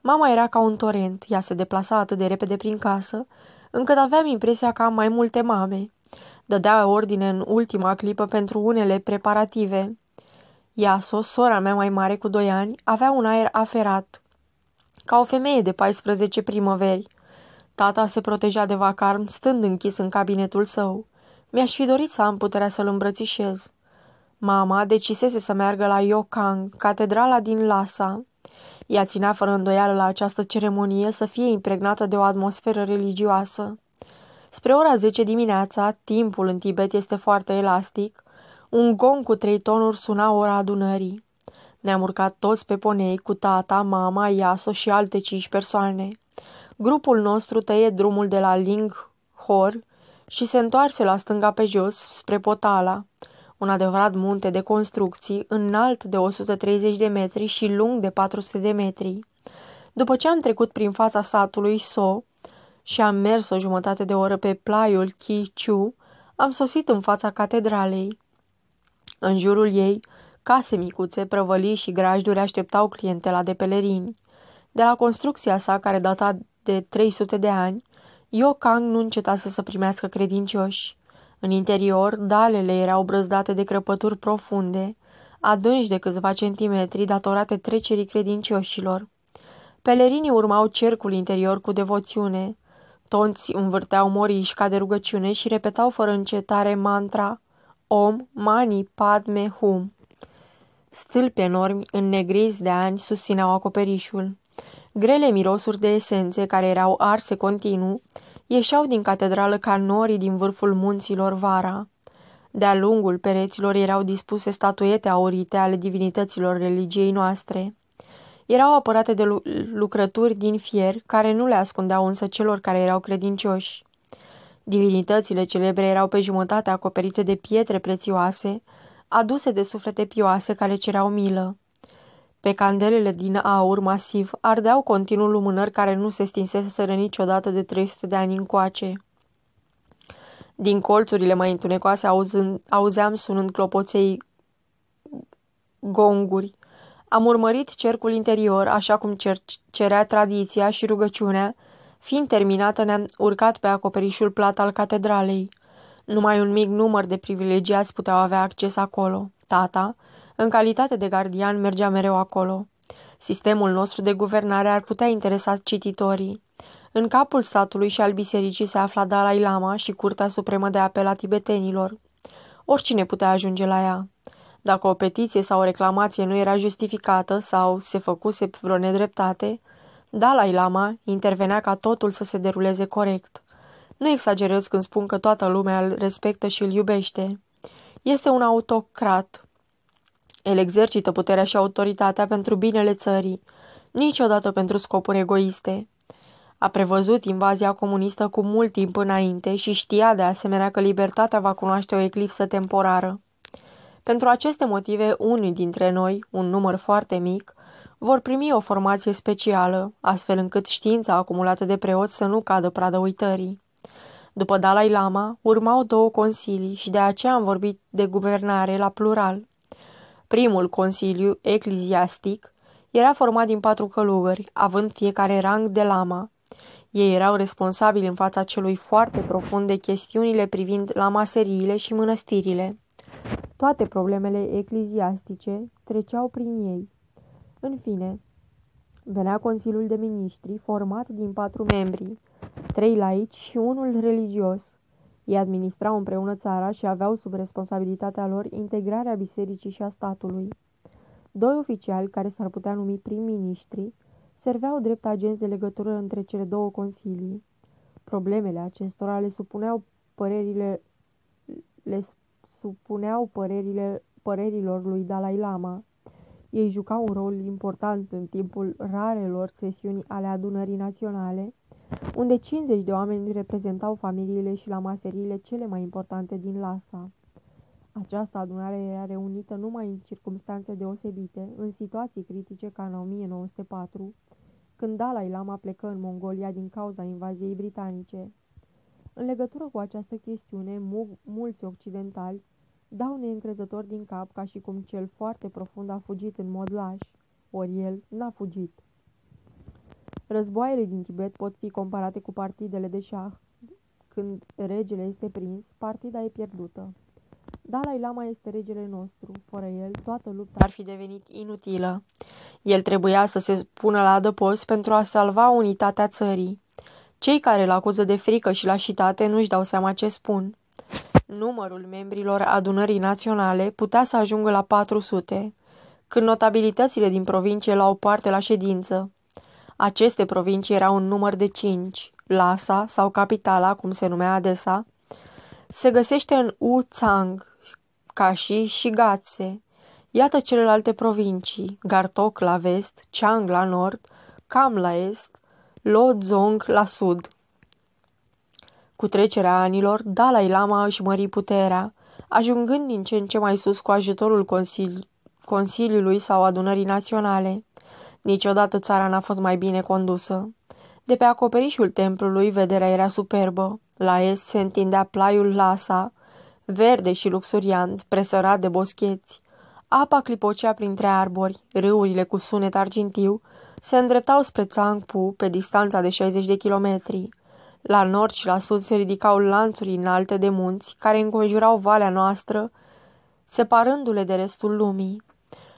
Mama era ca un torent, ea se deplasa atât de repede prin casă, încât aveam impresia că am mai multe mame. Dădea ordine în ultima clipă pentru unele preparative. Iaso, sora mea mai mare cu doi ani, avea un aer aferat, ca o femeie de 14 primăveri. Tata se proteja de vacarm, stând închis în cabinetul său. Mi-aș fi dorit să am puterea să-l îmbrățișez. Mama decisese să meargă la Yokang, catedrala din Lhasa. Ea ținea fără îndoială la această ceremonie să fie impregnată de o atmosferă religioasă. Spre ora 10 dimineața, timpul în Tibet este foarte elastic, un gong cu trei tonuri suna ora adunării. Ne-am urcat toți pe ponei cu tata, mama, Iaso și alte cinci persoane. Grupul nostru tăie drumul de la Ling Hor și se întoarse la stânga pe jos spre Potala, un adevărat munte de construcții, înalt de 130 de metri și lung de 400 de metri. După ce am trecut prin fața satului So și am mers o jumătate de oră pe plaiul Chi-Chu, am sosit în fața catedralei. În jurul ei, case micuțe, prăvălii și grajduri așteptau clientela de pelerini. De la construcția sa, care data de 300 de ani, Kang nu încetase să primească credincioși. În interior, dalele erau brăzdate de crăpături profunde, adânci de câțiva centimetri, datorate trecerii credincioșilor. Pelerinii urmau cercul interior cu devoțiune. Tonți învârteau moriși ca de rugăciune și repetau fără încetare mantra Om, Mani, Padme, Hum. Stâlpi enormi, înnegriți de ani, susțineau acoperișul. Grele mirosuri de esențe, care erau arse continuu, ieșeau din catedrală ca norii din vârful munților vara. De-a lungul pereților erau dispuse statuete aurite ale divinităților religiei noastre. Erau apărate de lucrături din fier, care nu le ascundeau însă celor care erau credincioși. Divinitățile celebre erau pe jumătate acoperite de pietre prețioase, aduse de suflete pioase care cereau milă. Pe candelele din aur masiv ardeau continuu lumânări care nu se stinseseră niciodată de 300 de ani încoace. Din colțurile mai întunecoase auzând, auzeam sunând clopoței gonguri. Am urmărit cercul interior, așa cum cer cerea tradiția și rugăciunea. Fiind terminată, ne-am urcat pe acoperișul plat al catedralei. Numai un mic număr de privilegiați puteau avea acces acolo. Tata, în calitate de gardian, mergea mereu acolo. Sistemul nostru de guvernare ar putea interesa cititorii. În capul statului și al bisericii se afla Dalai Lama și Curtea Supremă de Apel a tibetenilor. Oricine putea ajunge la ea. Dacă o petiție sau o reclamație nu era justificată sau se făcuse vreo nedreptate, Dalai Lama intervenea ca totul să se deruleze corect. Nu exagerez când spun că toată lumea îl respectă și îl iubește. Este un autocrat. El exercită puterea și autoritatea pentru binele țării, niciodată pentru scopuri egoiste. A prevăzut invazia comunistă cu mult timp înainte și știa de asemenea că libertatea va cunoaște o eclipsă temporară. Pentru aceste motive, unii dintre noi, un număr foarte mic, vor primi o formație specială, astfel încât știința acumulată de preoți să nu cadă pradă uitării. După Dalai Lama, urmau două consilii și de aceea am vorbit de guvernare la plural. Primul consiliu ecleziastic era format din patru călugări, având fiecare rang de lama. Ei erau responsabili în fața celui foarte profund de chestiunile privind lamaseriile și mănăstirile. Toate problemele ecleziastice treceau prin ei. În fine, venea Consiliul de Ministri, format din patru membri, trei laici și unul religios. Ei administrau împreună țara și aveau sub responsabilitatea lor integrarea bisericii și a statului. Doi oficiali, care s-ar putea numi prim-ministri, serveau drept agenți de legătură între cele două consilii. Problemele acestora le supuneau părerile, le supuneau părerile, părerilor lui Dalai Lama. Ei jucau un rol important în timpul rarelor sesiuni ale adunării naționale, unde 50 de oameni reprezentau familiile și la maseriile cele mai importante din Lhasa. Această adunare era reunită numai în circunstanțe deosebite, în situații critice ca în 1904, când Dalai Lama plecă în Mongolia din cauza invaziei britanice. În legătură cu această chestiune, mulți occidentali dau neîncrezător din cap ca și cum cel foarte profund a fugit în mod laș, ori el n-a fugit. Războaiele din Tibet pot fi comparate cu partidele de șah. Când regele este prins, partida e pierdută. Dalai Lama este regele nostru. Fără el, toată lupta ar fi devenit inutilă. El trebuia să se pună la adăpost pentru a salva unitatea țării. Cei care îl acuză de frică și lașitate nu-și dau seama ce spun. Numărul membrilor adunării naționale putea să ajungă la 400, când notabilitățile din provincie luau parte la ședință. Aceste provincii erau un număr de cinci. Lhasa, sau capitala, cum se numea adesa, se găsește în Uzang, Kashi și Gatse. Iată celelalte provincii, Gartok la vest, Chang la nord, Cam la est, Lozong la sud. Cu trecerea anilor, Dalai Lama își mări puterea, ajungând din ce în ce mai sus cu ajutorul consili Consiliului sau adunării naționale. Niciodată țara n-a fost mai bine condusă. De pe acoperișul templului, vederea era superbă. La est se întindea plaiul Lhasa, verde și luxuriant, presărat de boscheți. Apa clipocea printre arbori, râurile cu sunet argintiu se îndreptau spre Tsangpu pe distanța de 60 de kilometri. La nord și la sud se ridicau lanțuri înalte de munți care înconjurau valea noastră, separându-le de restul lumii.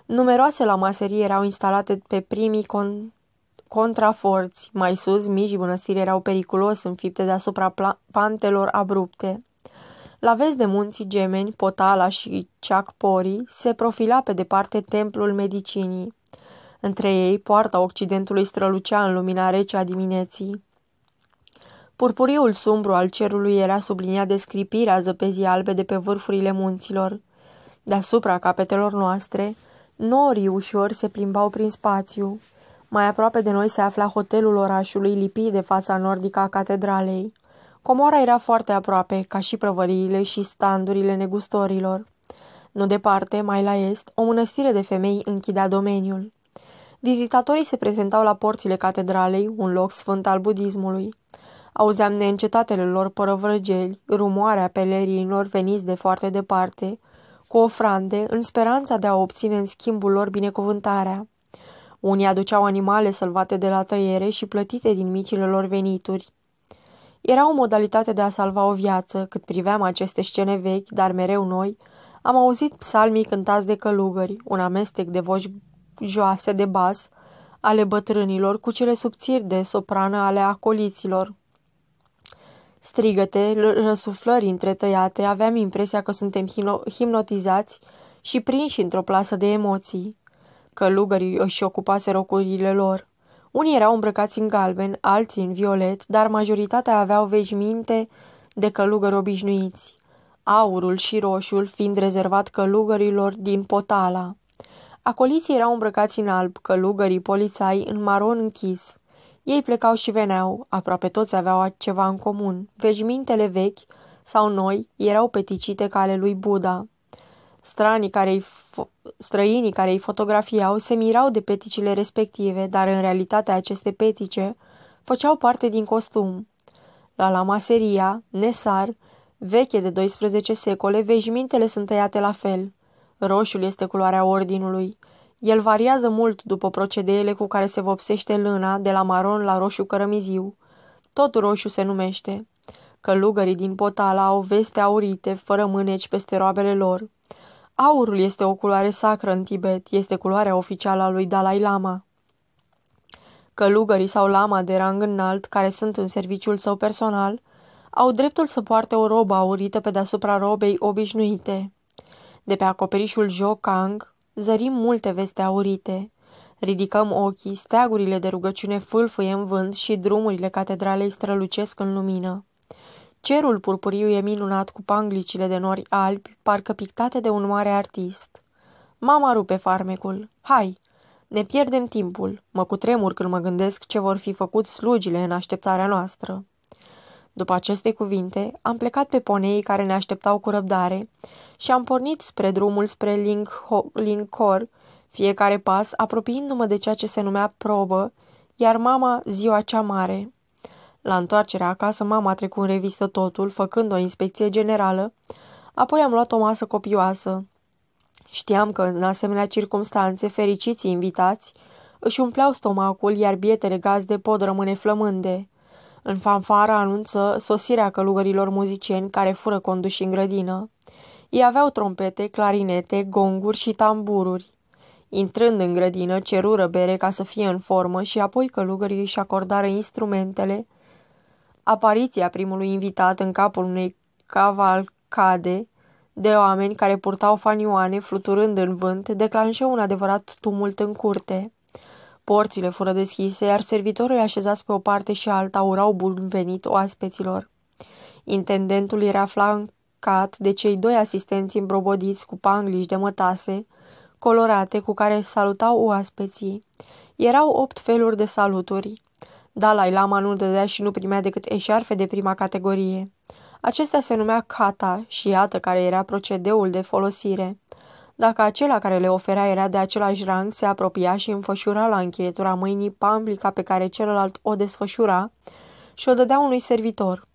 Numeroase lamaserii erau instalate pe primii con contraforți. Mai sus, mici mănăstiri erau periculos înfipte deasupra pantelor abrupte. La vest de munții gemeni, Potala și Ceacpori, se profila pe departe templul medicinii. Între ei, poarta Occidentului strălucea în lumina rece a dimineții. Purpuriul sumbru al cerului era subliniat de scripirea zăpezii albe de pe vârfurile munților. Deasupra capetelor noastre, norii ușori se plimbau prin spațiu. Mai aproape de noi se afla hotelul orașului lipit de fața nordică a catedralei. Comora era foarte aproape, ca și prăvăriile și standurile negustorilor. Nu departe, mai la est, o mănăstire de femei închidea domeniul. Vizitatorii se prezentau la porțile catedralei, un loc sfânt al budismului. Auzeam neîncetatele lor părăvrăgeli, rumoarea pelerinilor veniți de foarte departe, cu ofrande, în speranța de a obține în schimbul lor binecuvântarea. Unii aduceau animale sălvate de la tăiere și plătite din micile lor venituri. Era o modalitate de a salva o viață, cât priveam aceste scene vechi, dar mereu noi, am auzit psalmii cântați de călugări, un amestec de voci joase de bas ale bătrânilor cu cele subțiri de soprană ale acoliților. Strigăte, răsuflări întretăiate, aveam impresia că suntem hipnotizați și prinși într-o plasă de emoții. Călugării își ocupase rocurile lor. Unii erau îmbrăcați în galben, alții în violet, dar majoritatea aveau veșminte de călugări obișnuiți, aurul și roșul fiind rezervat călugărilor din Potala. Acoliții erau îmbrăcați în alb, călugării polițai în maron închis. Ei plecau și veneau, aproape toți aveau ceva în comun. Veșmintele vechi sau noi erau peticite ca ale lui Buddha. Stranii care îi străinii care îi fotografiau se mirau de peticile respective, dar în realitate aceste petice făceau parte din costum. La la maseria, Nesar, veche de 12 secole, veșmintele sunt tăiate la fel. Roșul este culoarea ordinului. El variază mult după procedeele cu care se vopsește lâna, de la maron la roșu cărămiziu. Tot roșu se numește. Călugării din Potala au veste aurite, fără mâneci peste roabele lor. Aurul este o culoare sacră în Tibet, este culoarea oficială a lui Dalai Lama. Călugării sau lama de rang înalt, care sunt în serviciul său personal, au dreptul să poarte o robă aurită pe deasupra robei obișnuite. De pe acoperișul Jokang zărim multe veste aurite. Ridicăm ochii, steagurile de rugăciune fâlfâie în vânt și drumurile catedralei strălucesc în lumină. Cerul purpuriu e minunat cu panglicile de nori albi, parcă pictate de un mare artist. Mama rupe farmecul. Hai! Ne pierdem timpul. Mă cutremur când mă gândesc ce vor fi făcut slugile în așteptarea noastră. După aceste cuvinte, am plecat pe poneii care ne așteptau cu răbdare și am pornit spre drumul spre Lincor, fiecare pas apropiindu-mă de ceea ce se numea probă, iar mama ziua cea mare. La întoarcerea acasă, mama a trecut în revistă totul, făcând o inspecție generală, apoi am luat o masă copioasă. Știam că, în asemenea circumstanțe, fericiții invitați își umpleau stomacul, iar bietele gazde pod rămâne flămânde. În fanfară anunță sosirea călugărilor muzicieni care fură conduși în grădină. Ei aveau trompete, clarinete, gonguri și tambururi. Intrând în grădină, cerură bere ca să fie în formă și apoi călugării își acordară instrumentele, Apariția primului invitat în capul unei cavalcade de oameni care purtau fanioane fluturând în vânt declanșă un adevărat tumult în curte. Porțile fură deschise, iar servitorii așezați pe o parte și alta urau bun venit oaspeților. Intendentul era flancat de cei doi asistenți îmbrobodiți cu pangliși de mătase, colorate, cu care salutau oaspeții. Erau opt feluri de saluturi. Dalai Lama nu dădea și nu primea decât eșarfe de prima categorie. Acesta se numea kata și iată care era procedeul de folosire. Dacă acela care le oferea era de același rang, se apropia și înfășura la încheietura mâinii pamblica pe care celălalt o desfășura și o dădea unui servitor.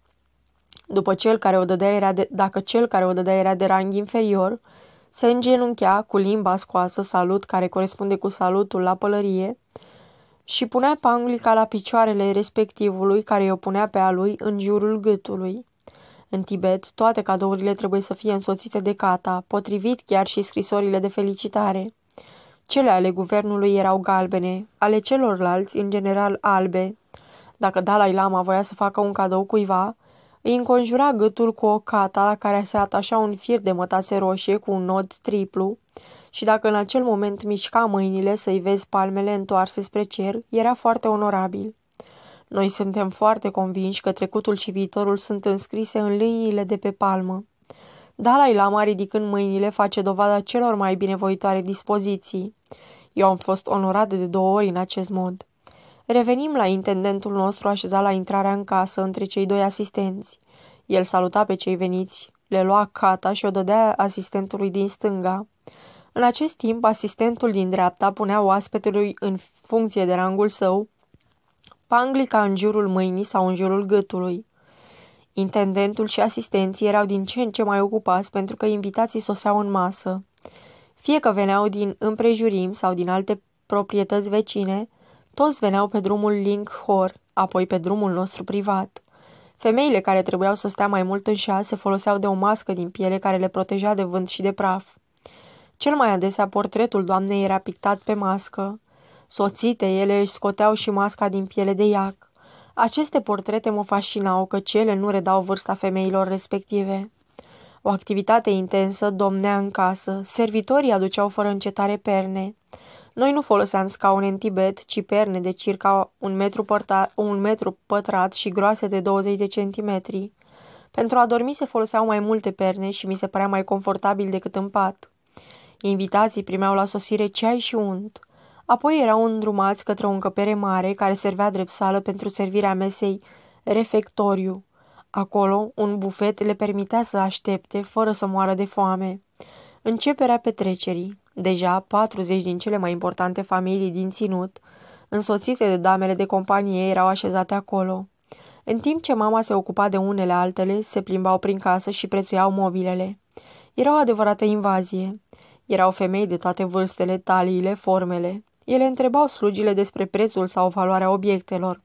După cel care o dădea era de, dacă cel care o dădea era de rang inferior, se îngenunchea cu limba scoasă salut care corespunde cu salutul la pălărie și punea panglica la picioarele respectivului care o punea pe a lui în jurul gâtului. În Tibet, toate cadourile trebuie să fie însoțite de cata, potrivit chiar și scrisorile de felicitare. Cele ale guvernului erau galbene, ale celorlalți, în general, albe. Dacă Dalai Lama voia să facă un cadou cuiva, îi înconjura gâtul cu o cata la care se atașa un fir de mătase roșie cu un nod triplu și dacă în acel moment mișca mâinile să-i vezi palmele întoarse spre cer, era foarte onorabil. Noi suntem foarte convinși că trecutul și viitorul sunt înscrise în liniile de pe palmă. Dalai Lama, ridicând mâinile, face dovada celor mai binevoitoare dispoziții. Eu am fost onorat de două ori în acest mod. Revenim la intendentul nostru așezat la intrarea în casă între cei doi asistenți. El saluta pe cei veniți, le lua cata și o dădea asistentului din stânga. În acest timp, asistentul din dreapta punea oaspetului în funcție de rangul său panglica în jurul mâinii sau în jurul gâtului. Intendentul și asistenții erau din ce în ce mai ocupați pentru că invitații soseau în masă. Fie că veneau din împrejurim sau din alte proprietăți vecine, toți veneau pe drumul Link Hor, apoi pe drumul nostru privat. Femeile care trebuiau să stea mai mult în șa se foloseau de o mască din piele care le proteja de vânt și de praf. Cel mai adesea portretul doamnei era pictat pe mască. Soțite, ele își scoteau și masca din piele de iac. Aceste portrete mă fascinau că cele nu redau vârsta femeilor respective. O activitate intensă domnea în casă, servitorii aduceau fără încetare perne. Noi nu foloseam scaune în Tibet, ci perne de circa un metru, părta, un metru pătrat și groase de 20 de centimetri. Pentru a dormi se foloseau mai multe perne și mi se părea mai confortabil decât în pat. Invitații primeau la sosire ceai și unt. Apoi erau îndrumați către o încăpere mare care servea drept sală pentru servirea mesei refectoriu. Acolo, un bufet le permitea să aștepte, fără să moară de foame. Începerea petrecerii. Deja 40 din cele mai importante familii din ținut, însoțite de damele de companie, erau așezate acolo. În timp ce mama se ocupa de unele altele, se plimbau prin casă și prețuiau mobilele. Era o adevărată invazie. Erau femei de toate vârstele, taliile, formele. Ele întrebau slugile despre prețul sau valoarea obiectelor.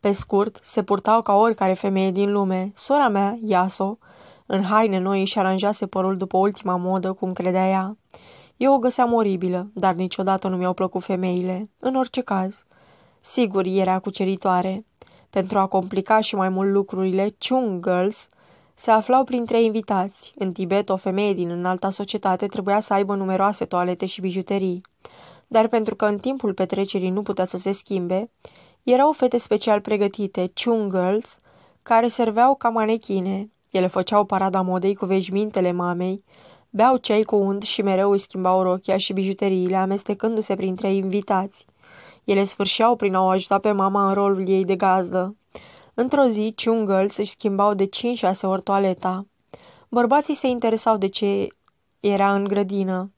Pe scurt, se purtau ca oricare femeie din lume. Sora mea, Iaso, în haine noi și aranjase părul după ultima modă, cum credea ea. Eu o găseam oribilă, dar niciodată nu mi-au plăcut femeile. În orice caz. Sigur, era cuceritoare. Pentru a complica și mai mult lucrurile, Chung Girls se aflau printre invitați. În Tibet, o femeie din înalta societate trebuia să aibă numeroase toalete și bijuterii. Dar pentru că în timpul petrecerii nu putea să se schimbe, erau fete special pregătite, Chung Girls, care serveau ca manechine. Ele făceau parada modei cu veșmintele mamei, beau ceai cu unt și mereu își schimbau rochia și bijuteriile, amestecându-se printre invitați. Ele sfârșeau prin a o ajuta pe mama în rolul ei de gazdă. Într-o zi, Chung își schimbau de 5-6 ori toaleta. Bărbații se interesau de ce era în grădină.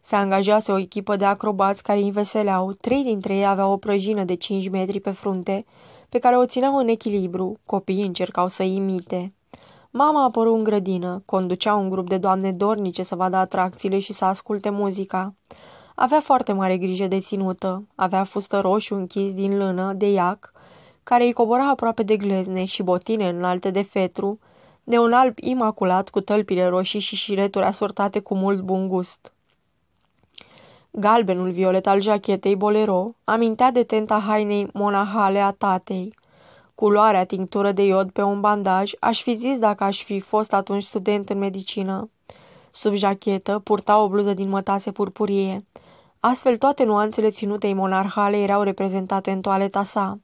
Se angajase o echipă de acrobați care înveseleau. Trei dintre ei aveau o prăjină de 5 metri pe frunte, pe care o țineau în echilibru. Copiii încercau să imite. Mama a apărut în grădină, conducea un grup de doamne dornice să vadă atracțiile și să asculte muzica. Avea foarte mare grijă de ținută, avea fustă roșu închis din lână, de iac, care îi cobora aproape de glezne și botine înalte de fetru, de un alb imaculat cu tălpile roșii și șireturi asortate cu mult bun gust. Galbenul violet al jachetei bolero amintea de tenta hainei monahale a tatei. Culoarea tinctură de iod pe un bandaj, aș fi zis dacă aș fi fost atunci student în medicină. Sub jachetă purta o bluză din mătase purpurie. Astfel toate nuanțele ținutei monarhale erau reprezentate în toaleta sa.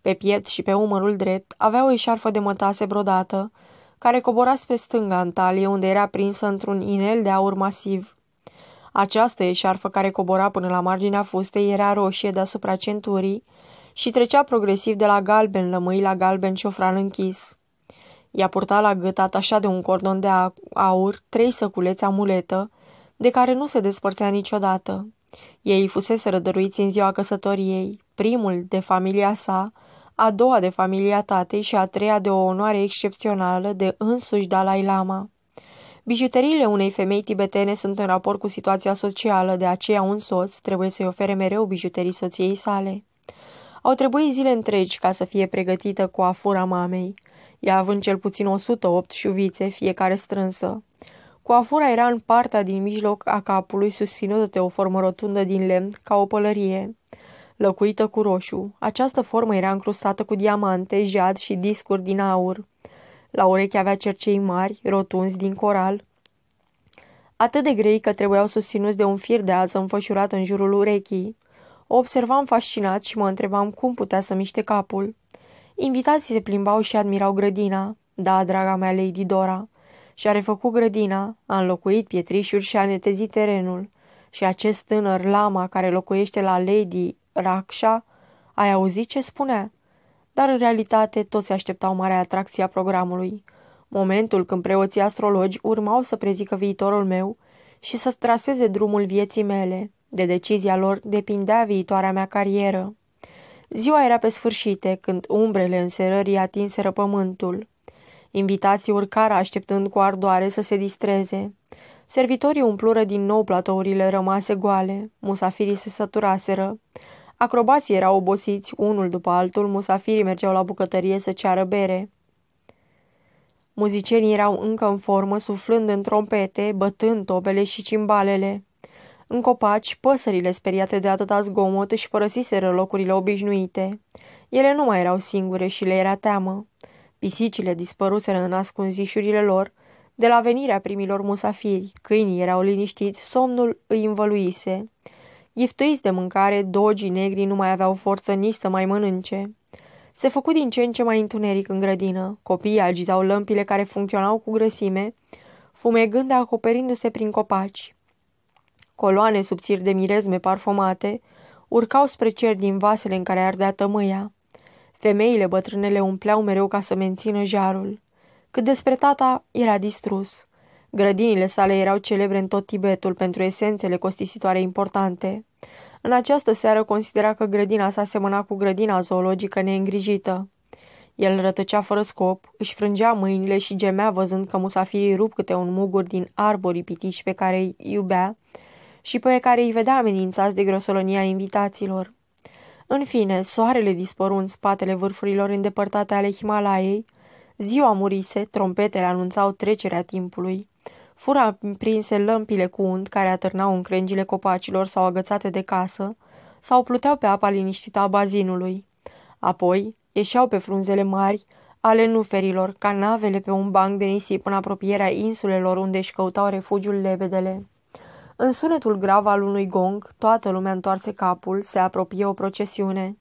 Pe piept și pe umărul drept avea o eșarfă de mătase brodată, care cobora spre stânga în talie, unde era prinsă într-un inel de aur masiv. Această eșarfă care cobora până la marginea fustei era roșie deasupra centurii și trecea progresiv de la galben lămâi la galben ciofran închis. Ea purta la gât atașat de un cordon de aur trei săculeți amuletă, de care nu se despărțea niciodată. Ei fusese rădăruiți în ziua căsătoriei, primul de familia sa, a doua de familia tatei și a treia de o onoare excepțională de însuși Dalai Lama. Bijuteriile unei femei tibetene sunt în raport cu situația socială, de aceea un soț trebuie să-i ofere mereu bijuterii soției sale. Au trebuit zile întregi ca să fie pregătită cu afura mamei, ea având cel puțin 108 șuvițe, fiecare strânsă. Coafura era în partea din mijloc a capului, susținută de o formă rotundă din lemn, ca o pălărie lăcuită cu roșu. Această formă era încrustată cu diamante, jad și discuri din aur. La urechi avea cercei mari, rotunzi din coral, atât de grei că trebuiau susținuți de un fir de ață înfășurat în jurul urechii. O observam fascinat și mă întrebam cum putea să miște capul. Invitații se plimbau și admirau grădina. Da, draga mea Lady Dora. Și-a refăcut grădina, a înlocuit pietrișuri și a netezit terenul. Și acest tânăr lama care locuiește la Lady Raksha, ai auzit ce spunea? Dar în realitate toți așteptau marea atracție a programului. Momentul când preoții astrologi urmau să prezică viitorul meu și să traseze drumul vieții mele. De decizia lor depindea viitoarea mea carieră. Ziua era pe sfârșite, când umbrele înserării atinseră pământul. Invitații urcară așteptând cu ardoare să se distreze. Servitorii umplură din nou platourile rămase goale. Musafirii se săturaseră. Acrobații erau obosiți, unul după altul, musafirii mergeau la bucătărie să ceară bere. Muzicienii erau încă în formă, suflând în trompete, bătând tobele și cimbalele. În copaci, păsările speriate de atâta zgomot își părăsiseră locurile obișnuite. Ele nu mai erau singure și le era teamă. Pisicile dispăruseră în ascunzișurile lor, de la venirea primilor musafiri, câinii erau liniștiți, somnul îi învăluise. Giftuiți de mâncare, dogii negri nu mai aveau forță nici să mai mănânce. Se făcu din ce în ce mai întuneric în grădină. Copiii agitau lămpile care funcționau cu grăsime, fumegând acoperindu-se prin copaci. Coloane subțiri de mirezme parfumate urcau spre cer din vasele în care ardea tămâia. Femeile bătrânele umpleau mereu ca să mențină jarul. Cât despre tata, era distrus. Grădinile sale erau celebre în tot Tibetul pentru esențele costisitoare importante. În această seară considera că grădina sa semăna cu grădina zoologică neîngrijită. El rătăcea fără scop, își frângea mâinile și gemea văzând că musafirii rup câte un mugur din arborii pitici pe care îi iubea și pe care îi vedea amenințați de grosolonia invitaților. În fine, soarele dispăru în spatele vârfurilor îndepărtate ale Himalaiei, ziua murise, trompetele anunțau trecerea timpului, fura prinse lămpile cu unt care atârnau în crengile copacilor sau agățate de casă, sau pluteau pe apa liniștită a bazinului. Apoi, ieșeau pe frunzele mari ale nuferilor, ca navele pe un banc de nisip în apropierea insulelor unde își căutau refugiul lebedele. În sunetul grav al unui gong, toată lumea întoarse capul, se apropie o procesiune.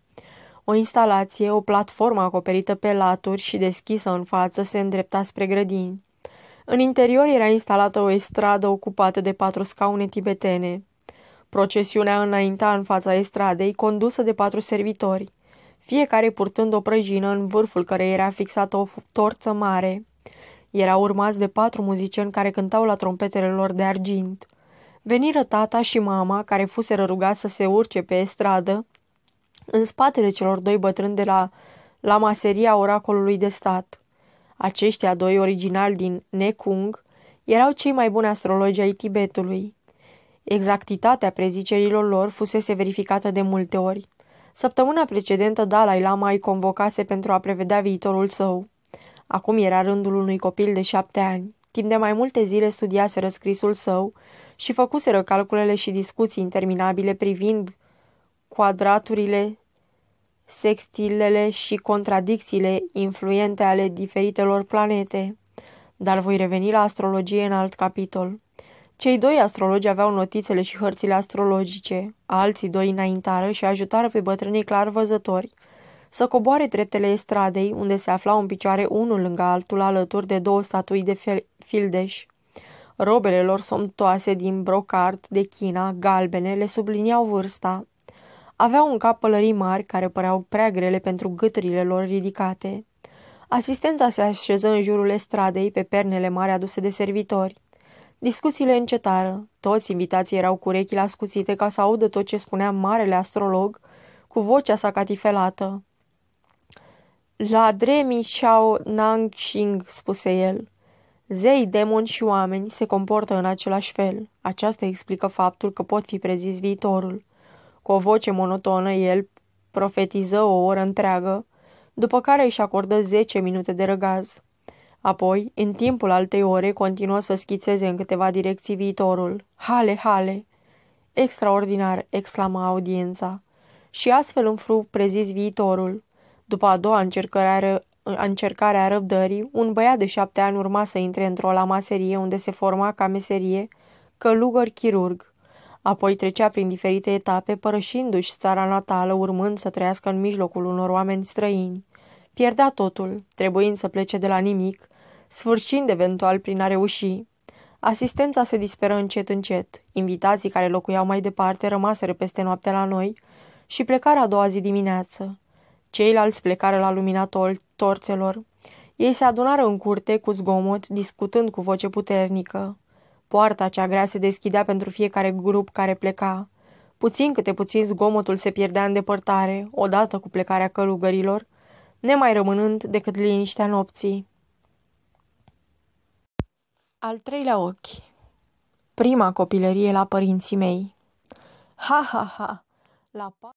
O instalație, o platformă acoperită pe laturi și deschisă în față, se îndrepta spre grădini. În interior era instalată o estradă ocupată de patru scaune tibetene. Procesiunea înainta în fața estradei, condusă de patru servitori, fiecare purtând o prăjină în vârful care era fixată o torță mare. Era urmați de patru muzicieni care cântau la trompetele lor de argint. Veniră tata și mama, care fuseră rugați să se urce pe estradă, în spatele celor doi bătrâni de la, la maseria oracolului de stat. Aceștia doi originali din Nekung erau cei mai buni astrologi ai Tibetului. Exactitatea prezicerilor lor fusese verificată de multe ori. Săptămâna precedentă Dalai Lama îi convocase pentru a prevedea viitorul său. Acum era rândul unui copil de șapte ani. Timp de mai multe zile studiase răscrisul său și făcuseră calculele și discuții interminabile privind quadraturile, sextilele și contradicțiile influente ale diferitelor planete. Dar voi reveni la astrologie în alt capitol. Cei doi astrologi aveau notițele și hărțile astrologice, alții doi înaintară și ajutară pe bătrânii clar văzători să coboare treptele estradei, unde se aflau în picioare unul lângă altul alături de două statui de fildeș. Robele lor somtoase din brocart de China, galbene, le subliniau vârsta. Aveau în cap pălării mari care păreau prea grele pentru gâturile lor ridicate. Asistența se așeză în jurul estradei pe pernele mari aduse de servitori. Discuțiile încetară. Toți invitații erau cu urechile ascuțite ca să audă tot ce spunea marele astrolog cu vocea sa catifelată. La Dremi Xiao Nangxing, spuse el. Zei, demoni și oameni se comportă în același fel. Aceasta explică faptul că pot fi prezis viitorul. Cu o voce monotonă, el profetiză o oră întreagă, după care își acordă zece minute de răgaz. Apoi, în timpul altei ore, continuă să schițeze în câteva direcții viitorul. Hale, hale! Extraordinar, exclama audiența. Și astfel înfru prezis viitorul. După a doua încercare încercarea răbdării, un băiat de șapte ani urma să intre într-o lamaserie unde se forma ca meserie călugăr chirurg. Apoi trecea prin diferite etape, părășindu-și țara natală, urmând să trăiască în mijlocul unor oameni străini. Pierdea totul, trebuind să plece de la nimic, sfârșind eventual prin a reuși. Asistența se disperă încet încet. Invitații care locuiau mai departe rămaseră peste noapte la noi și plecarea a doua zi dimineață. Ceilalți plecară la lumina torțelor. Ei se adunară în curte cu zgomot, discutând cu voce puternică. Poarta cea grea se deschidea pentru fiecare grup care pleca. Puțin câte puțin zgomotul se pierdea în depărtare, odată cu plecarea călugărilor, nemai rămânând decât liniștea nopții. Al treilea ochi Prima copilărie la părinții mei Ha, ha, ha! La